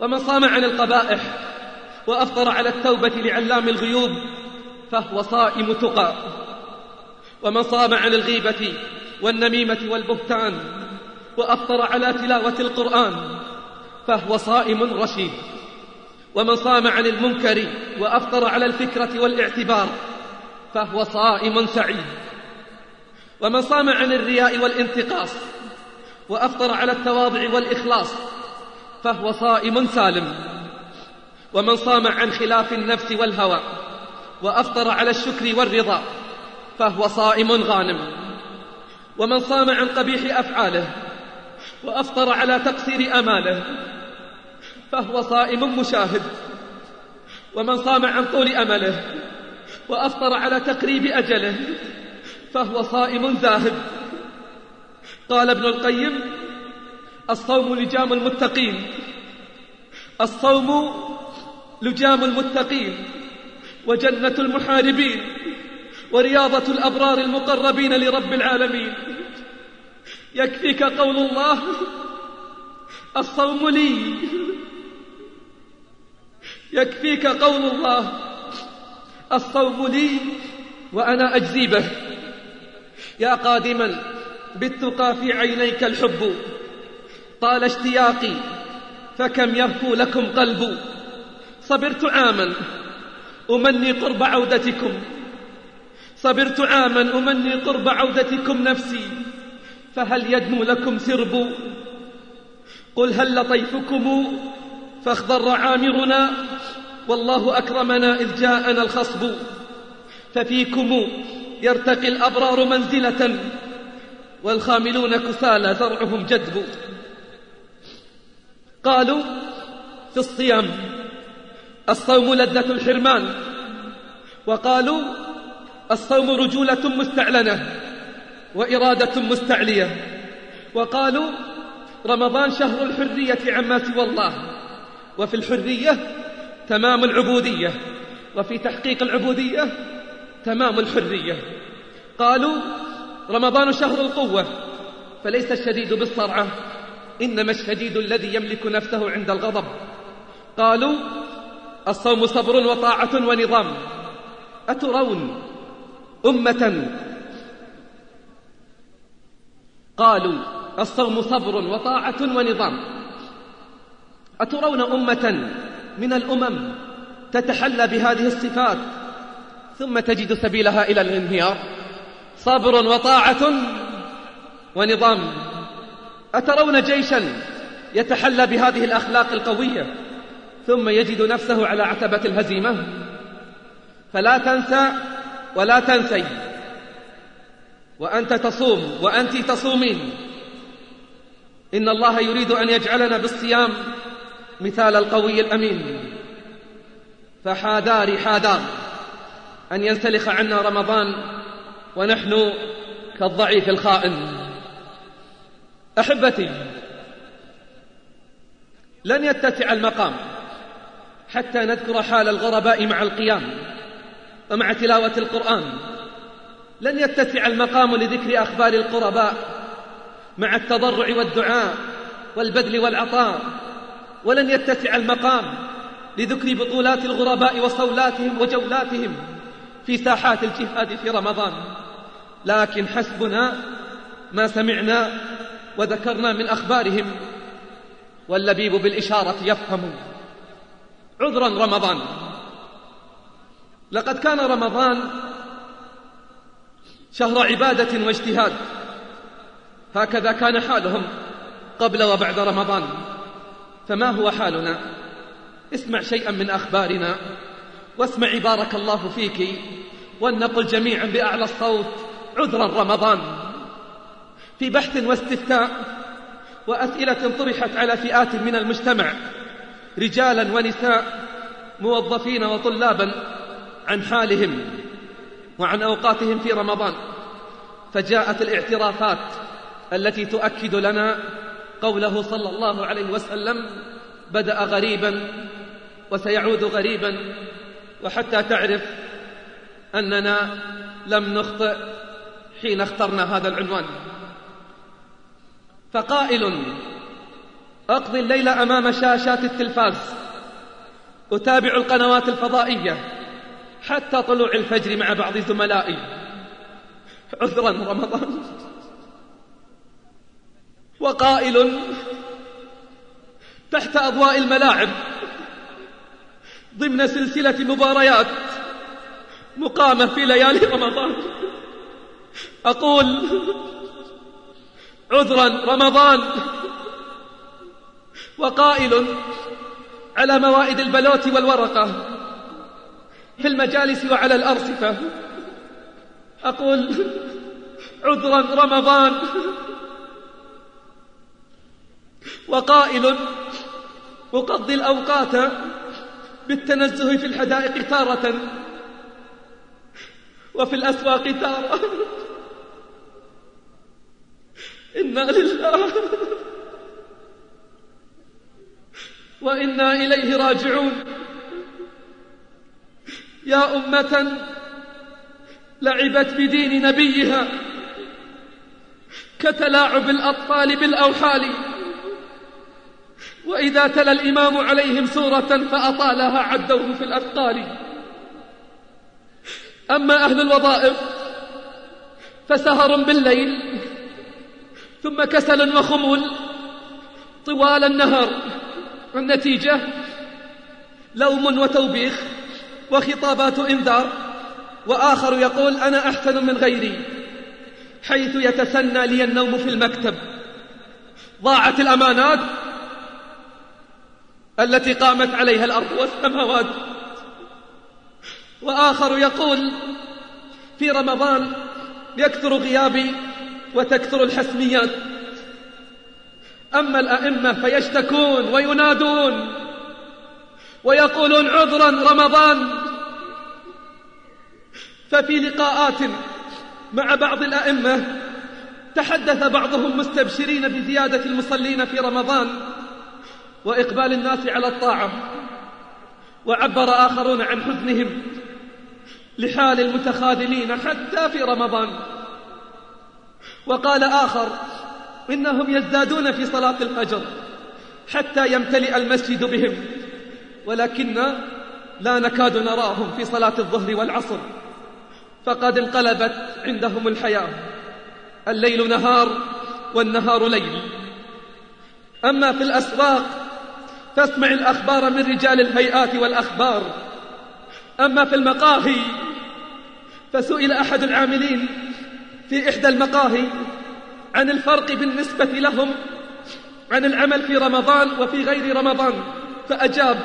B: ومن صام عن القبائح وأفطر على التوبة لعلام الغيوب فهو صائم تقى. ومن صام عن الغيبة والنميمة والبهتان وأفطر على تلاوة القرآن فهو صائم رشيد. ومن صام عن المنكر وأفطر على الفكرة والاعتبار فهو صائم سعيد. ومن صام عن الرياء والانتقاص وأفطر على التواضع والإخلاص فهو صائم سالم. ومن صام عن خلاف النفس والهوى وأفطر على الشكر والرضا فهو صائم غانم. ومن صام عن قبيح أفعاله وأفطر على تقصير أماله فهو صائم مشاهد. ومن صام عن طول أمله وأفطر على تقريب أجله فهو صائم زاهد. قال ابن القيم الصوم لجام المتقين. الصوم لجام المتقين. وجنة المحاربين. ورياضة الأبرار المقربين لرب العالمين. يكفيك قول الله الصوم لي. يكفيك قول الله الصوم لي وأنا أجزي به. يا قادما بالتقى في عينيك الحب. طال اشتياقي فكم يهفو لكم قلب صبرت عاما أمني قرب عودتكم. صبرت عاما أمني قرب عودتكم نفسي فهل يدنو لكم سرب؟ قل هل لطيفكم؟ فاخضر عامرنا والله أكرمنا إذ جاءنا الخصب. ففيكم يرتقي الأبرار منزلة والخاملون كسالى زرعهم جدب. قالوا في الصيام الصوم لذة الحرمان وقالوا الصوم رجولة مستعلنة وإرادة مستعلية. وقالوا رمضان شهر الحرية عما سوى الله. وفي الحرية تمام العبودية. وفي تحقيق العبودية تمام الحرية. قالوا رمضان شهر القوة فليس الشديد بالصرعة إنما الشديد الذي يملك نفسه عند الغضب. قالوا الصوم صبر وطاعة ونظام. أترون أمة. قالوا الصوم صبر وطاعة ونظام. أترون أمة من الأمم تتحلى بهذه الصفات ثم تجد سبيلها إلى الانهيار؟ صبر وطاعة ونظام. أترون جيشا يتحلى بهذه الأخلاق القوية ثم يجد نفسه على عتبة الهزيمة؟ فلا تنسى ولا تنسي وأنت تصوم وأنت تصومين. إن الله يريد أن يجعلنا بالصيام مثال القوي الأمين. فحادار حادار أن ينسلخ عنا رمضان ونحن كالضعيف الخائن. أحبتي لن يتسع المقام حتى نذكر حال الغرباء مع القيام. ومع تلاوة القرآن. لن يتسع المقام لذكر أخبار القرباء مع التضرع والدعاء والبذل والعطاء ولن يتسع المقام لذكر بطولات الغرباء وصولاتهم وجولاتهم في ساحات الجهاد في رمضان. لكن حسبنا ما سمعنا وذكرنا من أخبارهم واللبيب بالإشارة يفهم. عذرا رمضان. لقد كان رمضان شهر عبادة واجتهاد. هكذا كان حالهم قبل وبعد رمضان. فما هو حالنا؟ اسمع شيئا من أخبارنا. واسمعي بارك الله فيك. ولنقل جميعا بأعلى الصوت عذرا رمضان. في بحث واستفتاء وأسئلة طرحت على فئات من المجتمع رجالا ونساء موظفين وطلابا عن حالهم وعن أوقاتهم في رمضان فجاءت الاعترافات التي تؤكد لنا قوله صلى الله عليه وسلم بدأ غريبا وسيعود غريبا وحتى تعرف أننا لم نخطئ حين اخترنا هذا العنوان. فقائل أقضي الليل أمام شاشات التلفاز أتابع القنوات الفضائية حتى طلوع الفجر مع بعض زملائي. عذرا رمضان. وقائل تحت أضواء الملاعب ضمن سلسلة مباريات مقامة في ليالي رمضان. أقول عذرا رمضان. وقائل على موائد البلوت والورقة في المجالس وعلى الأرصفة أقول عذرا رمضان. وقائل أقضي الأوقات بالتنزه في الحدائق تارة وفي الأسواق تارة. إنا لله وإنا إليه راجعون. يا أمة لعبت بدين نبيها كتلاعب الأطفال بالأوحال وإذا تلا الإمام عليهم سورة فأطالها عدوه في الأثقال أما أهل الوظائف فسهر بالليل ثم كسل وخمول طوال النهار. النتيجة لوم وتوبيخ. وخطابات إنذار وآخر يقول أنا أحسن من غيري حيث يتسنى لي النوم في المكتب. ضاعت الأمانات التي قامت عليها الأرض والسماوات. وآخر يقول في رمضان يكثر غيابي وتكثر الحسميات. أما الأئمة فيشتكون وينادون ويقولون عذرا رمضان ففي لقاءات مع بعض الأئمة تحدث بعضهم مستبشرين بزيادة المصلين في رمضان وإقبال الناس على الطاعة وعبر آخرون عن حزنهم لحال المتخاذلين حتى في رمضان. وقال آخر إنهم يزدادون في صلاة الفجر حتى يمتلئ المسجد بهم ولكن لا نكاد نراهم في صلاة الظهر والعصر. فقد انقلبت عندهم الحياة. الليل نهار والنهار ليل. أما في الأسواق فاسمع الأخبار من رجال الهيئات والأخبار. أما في المقاهي فسئل أحد العاملين في إحدى المقاهي عن الفرق بالنسبة لهم عن العمل في رمضان وفي غير رمضان. فأجاب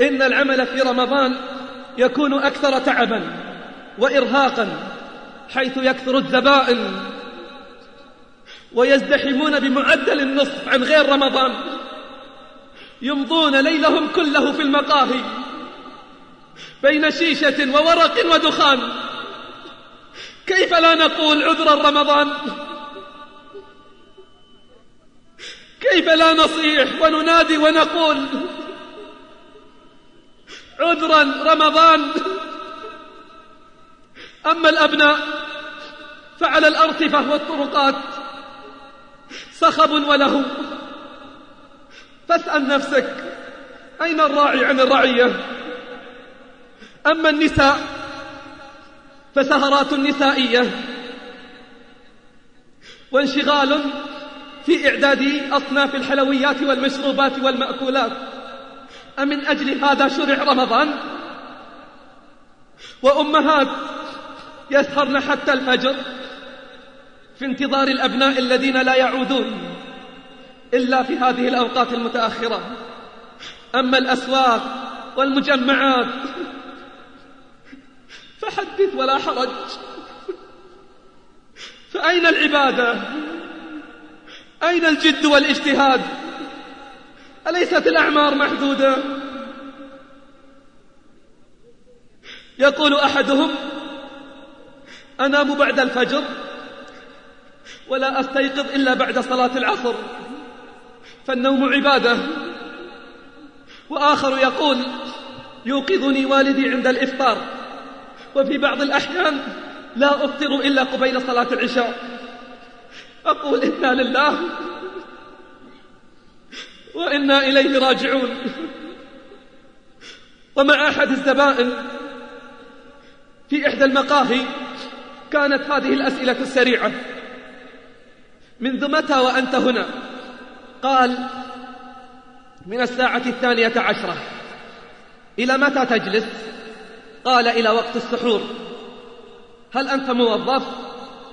B: إن العمل في رمضان يكون أكثر تعبا. وإرهاقا حيث يكثر الزبائن ويزدحمون بمعدل النصف عن غير رمضان. يمضون ليلهم كله في المقاهي بين شيشة وورق ودخان. كيف لا نقول عذرا رمضان؟ كيف لا نصيح وننادي ونقول عذرا رمضان؟ أما الأبناء فعلى الأرصفة والطرقات صخب وله. فاسأل نفسك أين الراعي عن الرعية؟ أما النساء فسهرات نسائية. وانشغال في إعداد أصناف الحلويات والمشروبات والمأكولات. أمن أجل هذا شرع رمضان؟ وأمهات يسهرن حتى الفجر في انتظار الأبناء الذين لا يعودون إلا في هذه الأوقات المتأخرة. أما الأسواق والمجمعات فحدث ولا حرج. فأين العبادة؟ أين الجد والاجتهاد؟ أليست الأعمار محدودة؟ يقول أحدهم أنام بعد الفجر ولا أستيقظ إلا بعد صلاة العصر فالنوم عبادة. وآخر يقول يوقظني والدي عند الإفطار. وفي بعض الأحيان لا أفطر إلا قبيل صلاة العشاء. أقول إنا لله وإنا إليه راجعون. ومع أحد الزبائن في إحدى المقاهي كانت هذه الأسئلة السريعة منذ متى وأنت هنا؟ قال من الساعة الثانية عشرة. إلى متى تجلس؟ قال إلى وقت السحور. هل أنت موظف؟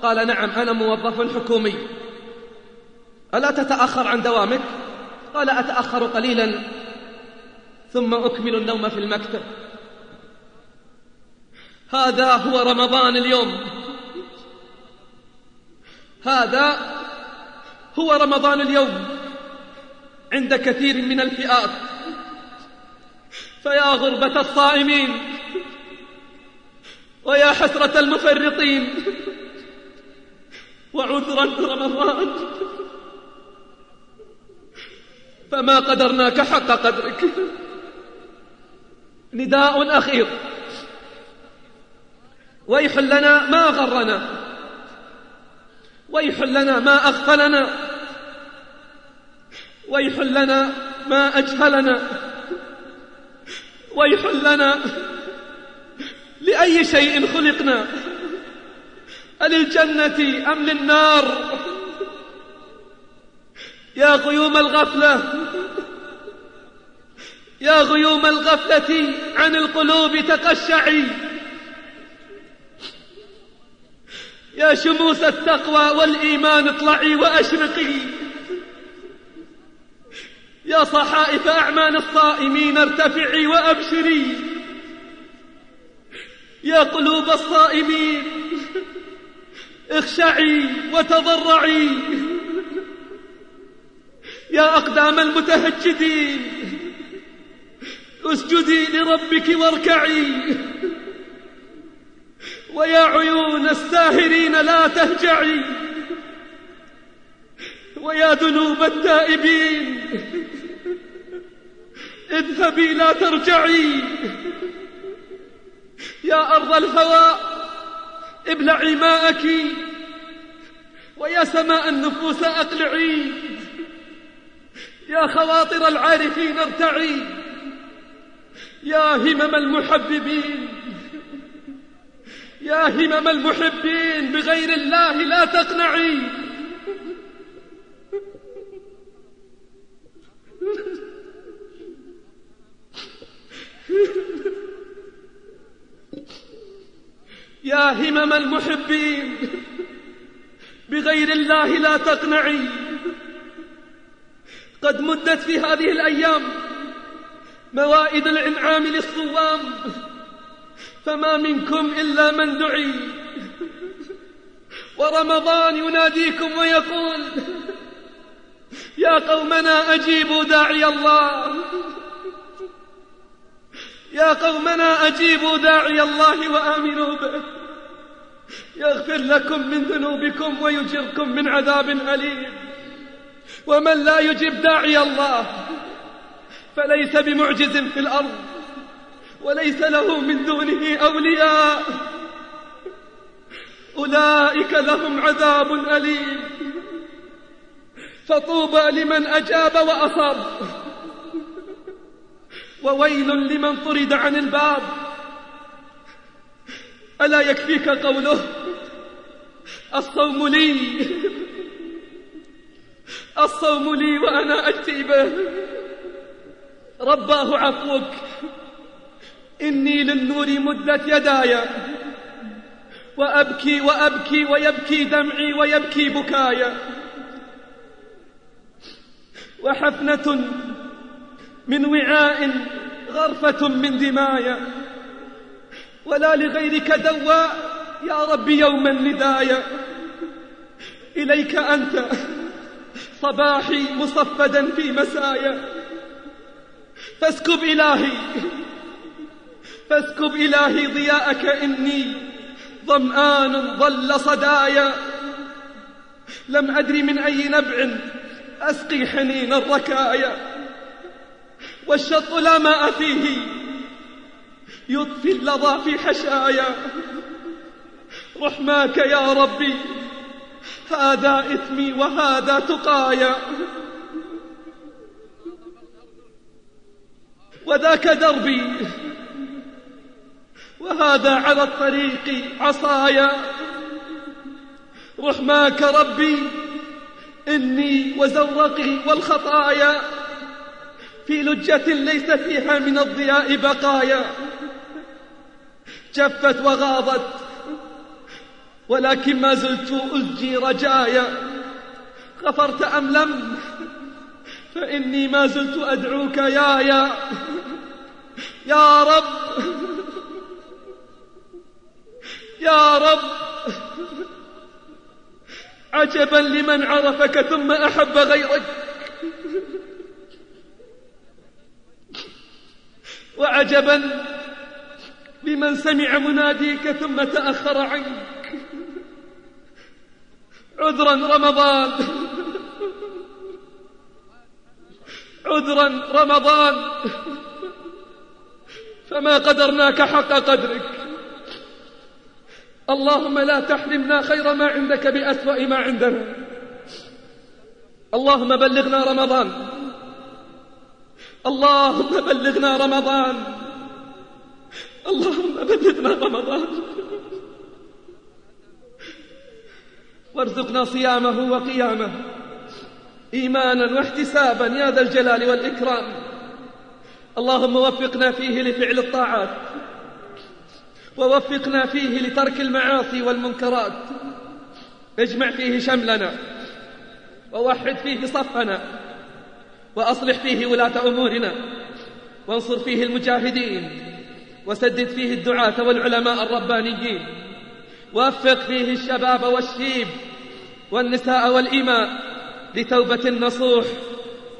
B: قال نعم أنا موظف حكومي. ألا تتأخر عن دوامك؟ قال أتأخر قليلا ثم أكمل النوم في المكتب. هذا هو رمضان اليوم. هذا هو رمضان اليوم عند كثير من الفئات. فيا غربة الصائمين ويا حسرة المفرطين. وعذرا رمضان. فما قدرناك حق قدرك. نداء أخير. ويح لنا ما غرنا. ويح لنا ما أغفلنا ويح لنا ما أجهلنا. ويح لنا لأي شيء خلقنا. أللجنة أم للنار؟ يا غيوم الغفلة. يا غيوم الغفلة عن القلوب تقشعي. يا شموس التقوى والإيمان اطلعي وأشرقي. يا صحائف أعمال الصائمين ارتفعي وأبشري. يا قلوب الصائمين اخشعي وتضرعي. يا أقدام المتهجدين اسجدي لربك واركعي. ويا عيون الساهرين لا تهجعي. ويا ذنوب التائبين اذهبي لا ترجعي. يا أرض الهواء ابلعي ماءك. ويا سماء النفوس أقلعي. يا خواطر العارفين ارتعي. يا همم المحببين. يا همم المحبين بغير الله لا تقنعي. يا همم المحبين بغير الله لا تقنعي. قد مدت في هذه الأيام موائد الإنعام للصوام. فما منكم إلا من دعي. ورمضان يناديكم ويقول يا قومنا أجيبوا داعي الله. يا قومنا أجيبوا داعي الله وآمنوا به. يغفر لكم من ذنوبكم ويجركم من عذاب أليم. ومن لا يجب داعي الله فليس بمعجز في الأرض. وليس له من دونه أولياء. أولئك لهم عذاب أليم. فطوبى لمن أجاب وأصر. وويل لمن طرد عن الباب. ألا يكفيك قوله؟ الصوم لي. الصوم لي وأنا أجزي به. رباه عفوك. إني للنور مدت يداي. وأبكي وأبكي ويبكي دمعي ويبكي بكايا وحفنة من وعاء غرفة من دمايا ولا لغيرك دواء يا رب يوما ندايا إليك أنت صباحي مصفدا في مسايا فاسكب إلهي. فاسكب إلهي ضياءك إني ظمآن ظل صدايا. لم أدري من أي نبع أسقي حنين الركايا. والشط لا ماء فيه يطفي اللظى في حشايا. رحماك يا ربي هذا إثمي وهذا تقايا. وذاك دربي وهذا على الطريق عصايا. رحماك ربي إني وزورقي والخطايا. في لجة ليس فيها من الضياء بقايا. جفت وغاضت ولكن ما زلت أزجي رجايا. غفرت أم لم؟ فإني ما زلت أدعوك يا يا يا رب يا رب. عجبا لمن عرفك ثم أحب غيرك. وعجبا لمن سمع مناديك ثم تأخر عنك. عذرا رمضان. عذرا رمضان. فما قدرناك حق قدرك. اللهم لا تحرمنا خير ما عندك بأسوأ ما عندنا. اللهم بلغنا رمضان. اللهم بلغنا رمضان. اللهم بلغنا رمضان. وارزقنا صيامه وقيامه. إيمانا واحتسابا يا ذا الجلال والإكرام. اللهم وفقنا فيه لفعل الطاعات. ووفقنا فيه لترك المعاصي والمنكرات. اجمع فيه شملنا ووحد فيه صفنا وأصلح فيه ولاة أمورنا وانصر فيه المجاهدين وسدد فيه الدعاة والعلماء الربانيين وفق فيه الشباب والشيب والنساء والإماء لتوبة نصوح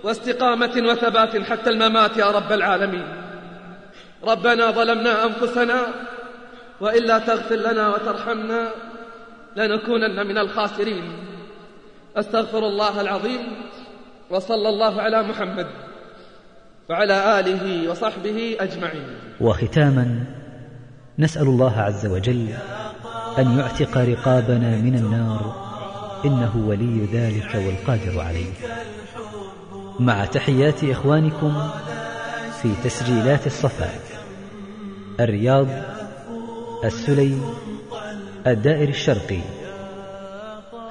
B: واستقامة وثبات حتى الممات يا رب العالمين. ربنا ظلمنا أنفسنا وإلا تغفر لنا وترحمنا لنكونن من الخاسرين. أستغفر الله العظيم وصلى الله على محمد وعلى آله وصحبه أجمعين.
A: وختاما نسأل الله عز وجل أن يعتق رقابنا من النار. إنه ولي ذلك والقادر عليه. مع تحيات إخوانكم في تسجيلات الصفا الرياض السلي الدائر الشرقي.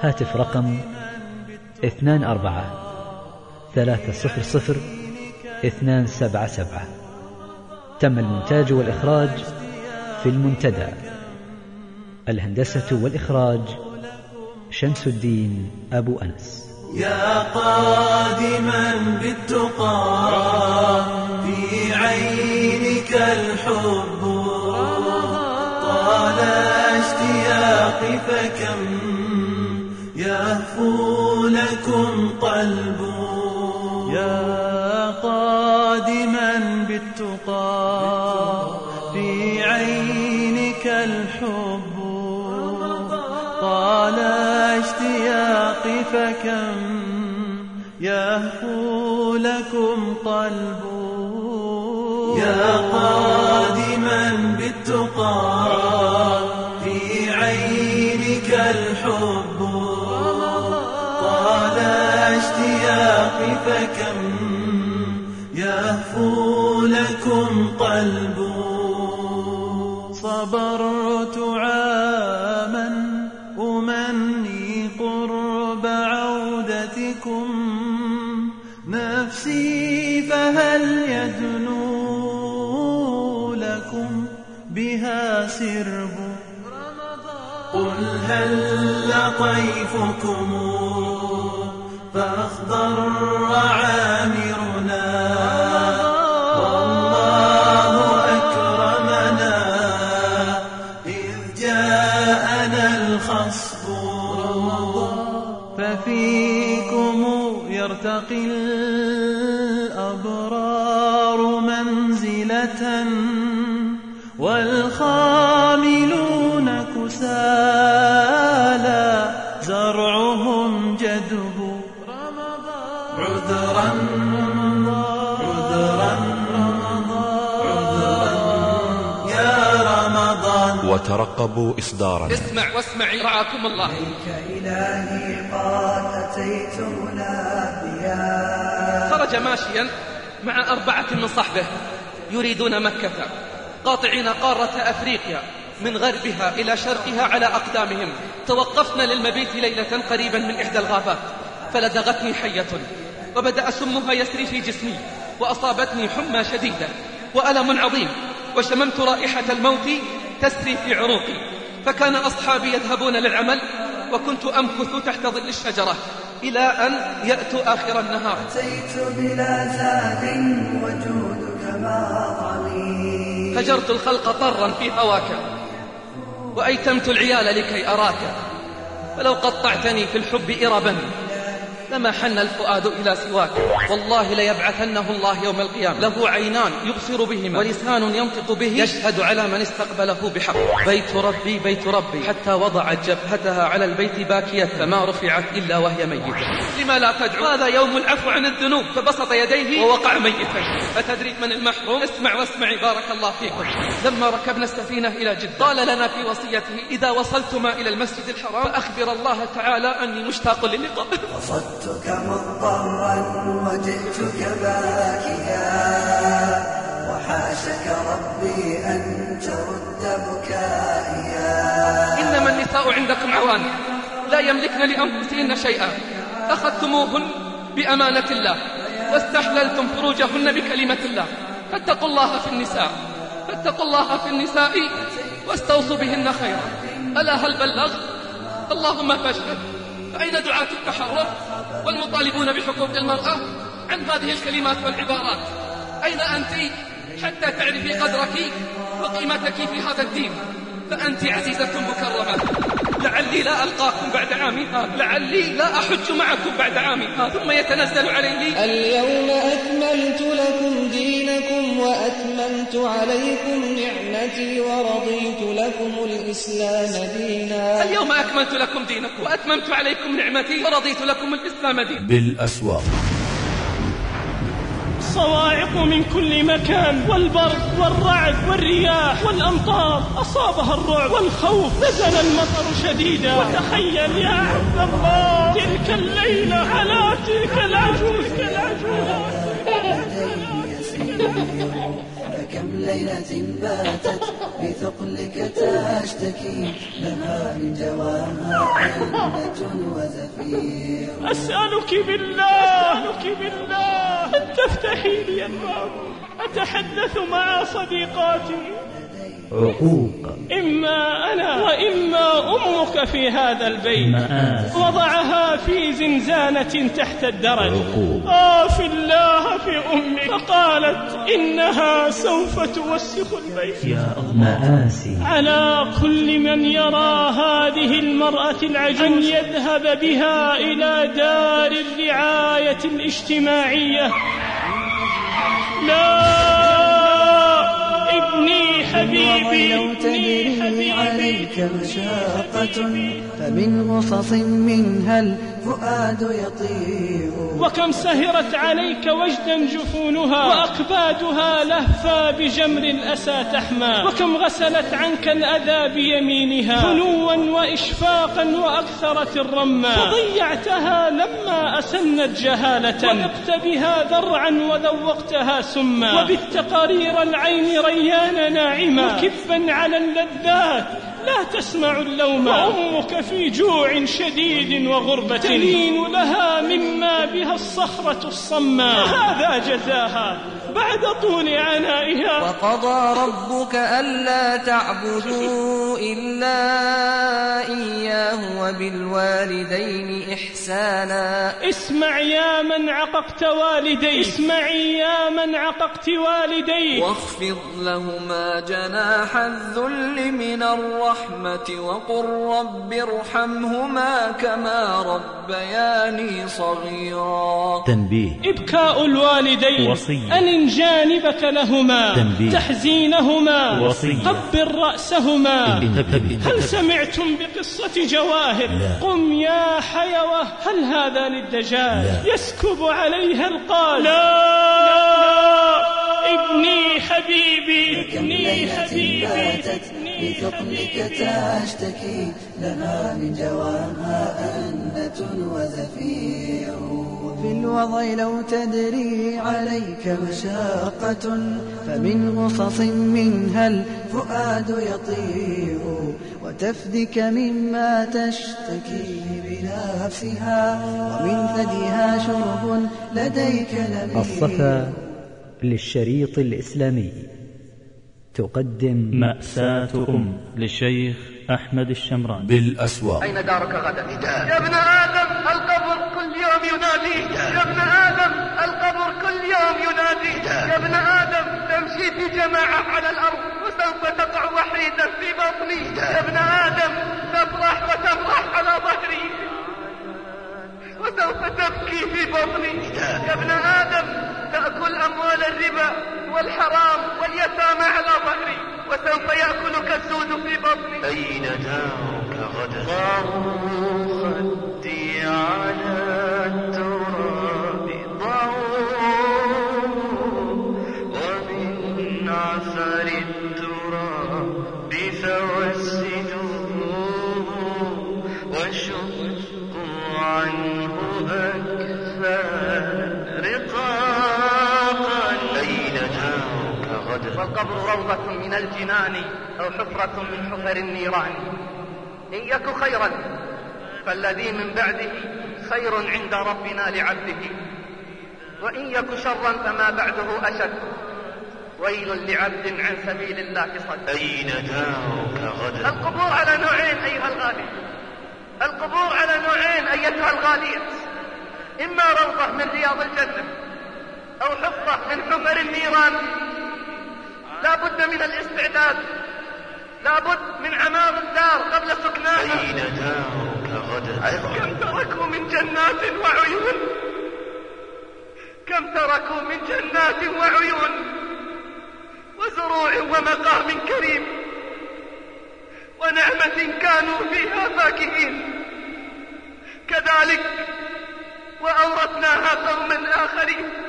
A: هاتف رقم اثنان أربعة ثلاثة صفر صفر اثنان سبعة سبعة. تم المونتاج والإخراج في المنتدى. الهندسة والإخراج شمس الدين أبو أنس.
C: يا قادما بالتقى في عينك الحب. اشتياقي فكم يهفو لكم قلب يا قادما بالتقى في عينك الحب. طال اشتياقي فكم يهفو لكم قلب يا قادما بالتقى. الحب. طال اشتياقي فكم يهفو لكم قلب. صبرت عاما أمني قرب عودتكم. نفسي فهل يدنو لكم بها سرب؟ هل طيفكم فأخضر عامرنا؟ والله أكرمنا إذ جاءنا الخصب. ففيكم يرتقي
F: وترقبوا إصدارنا
B: اسمع واسمعي رعاكم الله.
G: إلهي قد أتيت مناديا
B: خرج ماشيا مع أربعة من صحبه يريدون مكة قاطعين قارة أفريقيا من غربها إلى شرقها على أقدامهم. توقفنا للمبيت ليلة قريبا من إحدى الغابات فلدغتني حية وبدأ سمها يسري في جسمي وأصابتني حمى شديدة وألم عظيم وشممت رائحة الموت تسري في عروقي فكان أصحابي يذهبون للعمل وكنت أمكث تحت ظل الشجرة إلى أن يأتوا آخر النهار.
G: أتيت بلا زاد وجودك ماطمي
B: هجرت الخلق طرا في هواك وأيتمت العيال لكي أراك فلو قطعتني في الحب إربا لما حن الفؤاد إلى سواك. والله ليبعثنه الله يوم القيامة. له عينان يبصر بهما. ولسان ينطق به. يشهد على من استقبله بحق. بيت ربي بيت ربي. حتى وضعت جبهتها على البيت باكية. فما رفعت إلا وهي ميتة. لما لا تدعو. هذا يوم العفو عن الذنوب. فبسط يديه. ووقع ميتا. أتدري من المحروم؟ اسمع واسمعي. بارك الله فيكم. لما ركبنا السفينة إلى جدة. قال لنا في وصيته. إذا وصلتما إلى المسجد الحرام. فأخبر الله تعالى أني مشتاق للقاء.
G: قصدتك مضطرا وجئتك باكيا وحاشك ربي أن ترد بكائيا.
B: إنما النساء عندكم عوان لا يملكن لأنفسهن شيئا. أخذتموهن بأمانة الله واستحللتم فروجهن بكلمة الله. فاتقوا الله في النساء فاتقوا الله في النساء واستوصوا بهن خيرا. ألا هل بلغت؟ اللهم فاشهد. فأين دعاة التحرر والمطالبون بحقوق المرأة عن هذه الكلمات والعبارات؟ أين أنت حتى تعرفي قدرك وقيمتك في هذا الدين؟ فأنت عزيزة مكرمة. لعلي لا ألقاكم بعد عامي. لعلي لا أحج معكم بعد عامي. ثم يتنزل عليه
H: اليوم أكملت لكم دينكم وأتممت عليكم نعمتي ورضيت لكم الإسلام دينا.
B: اليوم أكملت لكم دينكم. وأتممت عليكم نعمتي ورضيت لكم الإسلام دينا.
F: بالأسواق.
I: الصواعق من كل مكان. والبرق والرعد والرياح والأمطار. أصابها الرعب والخوف. نزل المطر شديدا. وتخيل يا عبد الله تلك الليلة على تلك العجوز. (laughs)
G: فكم ليلة باتت بثقلك تشتكي لها من جواها علة وزفير.
I: أسألك بالله أسألك بالله أن تفتحي لي الباب أتحدث مع صديقاتي.
A: عقوق.
I: إما أنا وإما أمك في هذا البيت. وضعها في زنزانة تحت الدرج.
A: عقوق.
I: في الله في أمي فقالت إنها سوف توسخ البيت.
A: يا مآسي.
I: على كل من يرى هذه المرأة العجوز أن يذهب بها إلى دار الرعاية الاجتماعية. لا ابني حبيبي
G: لو
I: ابني
G: تدري عليك مشاقة فمن غصص منها الفؤاد يطير.
I: وكم سهرت عليك وجدا جفونها وأكبادها لهفا بجمر الأسى تحمى وكم غسلت عنك الأذى بيمينها فنوا وإشفاقا وأكثرت الرمى فضيعتها لما أسنت جهالة وذقت بها ذرعا وذوقتها سما وبت قرير العين ريان ناعما مكبا على اللذات. لا تسمع اللوم. وأمك في جوع شديد وغربة. تلين لها مما بها الصخرة الصماء. هذا جزاها بعد طول عنائها.
D: وقضى ربك ألا تعبدوا إلا إياه وبالوالدين إحسانا.
I: اسمع يا من عققت والديك. اسمعي يا من عققت والديك.
D: واخفض لهما جناح الذل من الرحمة. وقل رب ارحمهما كما ربياني صغيرا.
A: تنبيه.
I: إبكاء الوالدين
A: وصية.
I: أن جانبك لهما
A: تنبيه.
I: تحزينهما
A: وصية.
I: قبل رأسهما. هل سمعتم بقصة جواهر؟
A: لا.
I: قم يا حيوة هل هذا للدجال؟
A: لا.
I: يسكب عليها القال. لا, ابني حبيبي ابني حبيبي.
G: بثقلك تشتكي لها من جواها أنة وزفير. وفي الوضع لو تدري عليك مشقة فمن غصص منها الفؤاد يطير. وتفدك مما تشتكي بنفسها ومن ثديها شرب لديك نمير.
A: الصفا للشريط الإسلامي. تقدم
J: مأساة أم للشيخ أحمد الشمراني.
F: بالأسواق.
B: أين دارك غدا؟ يا ابن آدم القبر كل يوم يناديك يا ابن آدم القبر كل يوم يناديك يا ابن آدم تمشي في جماعة على الأرض وسوف تقع وحيدا في بطني. يا ابن آدم تفرح وتفرح على ظهري. وسوف تبكي في بطني. يا ابن آدم تأكل أموال الربا والحرام واليتامى على ظهري وسوف يأكلك السود في بطني.
E: أين دارك غدا؟ خدي على
B: روضة من الجنان أو حفرة من حفر النيران. إن يك خيرا فالذي من بعده خير عند ربنا لعبده. وإن يك شرا فما بعده أشد. ويل لعبد عن سبيل الله صد.
E: أين دارك غدا؟
B: القبور على نوعين أيها الغالي. القبور على نوعين أيتها الغالية إما روضة من رياض الجنة أو حفرة من حفر النيران. لا بد من الاستعداد. لا بد من عمار الدار قبل سكناها
E: أين دارك غدا.
B: كم تركوا من جنات وعيون؟ كم تركوا من جنات وعيون؟ وزروع ومقام كريم. ونعمة كانوا فيها فاكهين. كذلك وأورثناها قوما آخرين.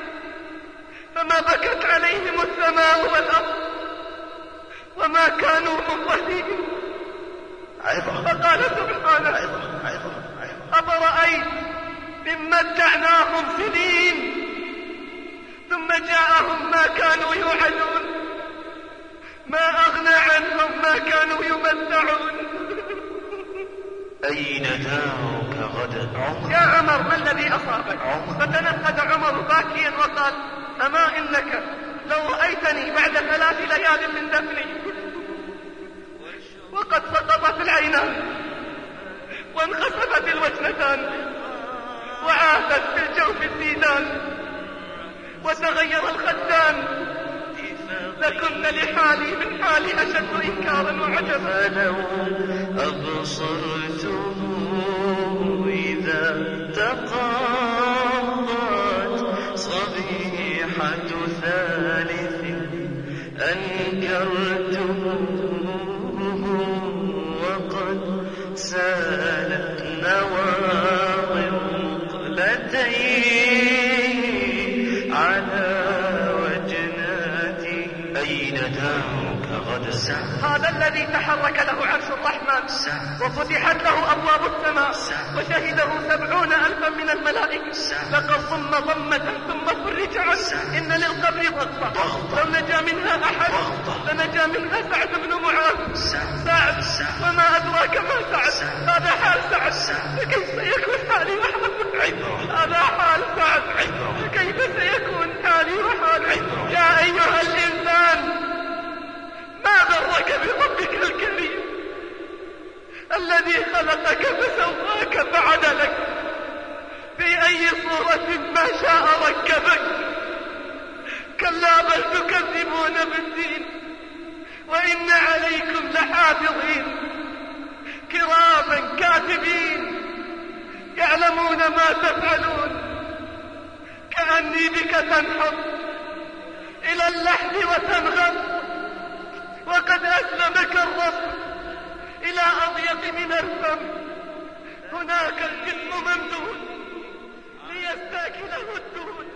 B: فما بكت عليهم السماء والأرض وما كانوا منظرين فقال سبحانه أفرأيت إن متعناهم سنين ثم جاءهم ما كانوا يوعدون. ما أغنى عنهم ما كانوا يمتعون.
E: أين دارك عمر
B: يا عمر ما الذي أصابك
E: عمر.
B: فتنهد عمر باكيا وقال أما إنك لو رأيتني بعد ثلاث ليال من دفني وقد سقطت العينان وانخسفت الوجنتان وعاثت في الجوف الديدان وتغير الخدان لكنت لحالي من حالي أشد إنكارا وعجبا.
E: فلو أبصرته إذا تقاضت صبيحة ثالث
B: الذي تحرك له عرش الرحمن؟ وفتحت له أبواب السماء وشهده سبعون ألفا من الملائكة. لقد ضم ضمة ثم فرج اجعل إن للقبر ضغطة لو نجا منها أحد. لنجا منها سعد بن معاذ. سعد وما أدراك ما سعد؟ هذا حال سعد. فكيف سيكون حالي وحالك هذا حال سعد. فكيف سيكون حالي وحالك يا أيها الإنسان غرك بربك الكريم. الذي خلقك فسواك فعدلك. في أي صورة ما شاء ركبك. كلا بل تكذبون بالدين. وإن عليكم لحافظين. كراما كاتبين. يعلمون ما تفعلون. كأني بك تنحط إلى اللحم وتنغم. وقد أسلمك الرب إلى أضيق من الفم هناك الجسم ممدود ليستاكله الدود.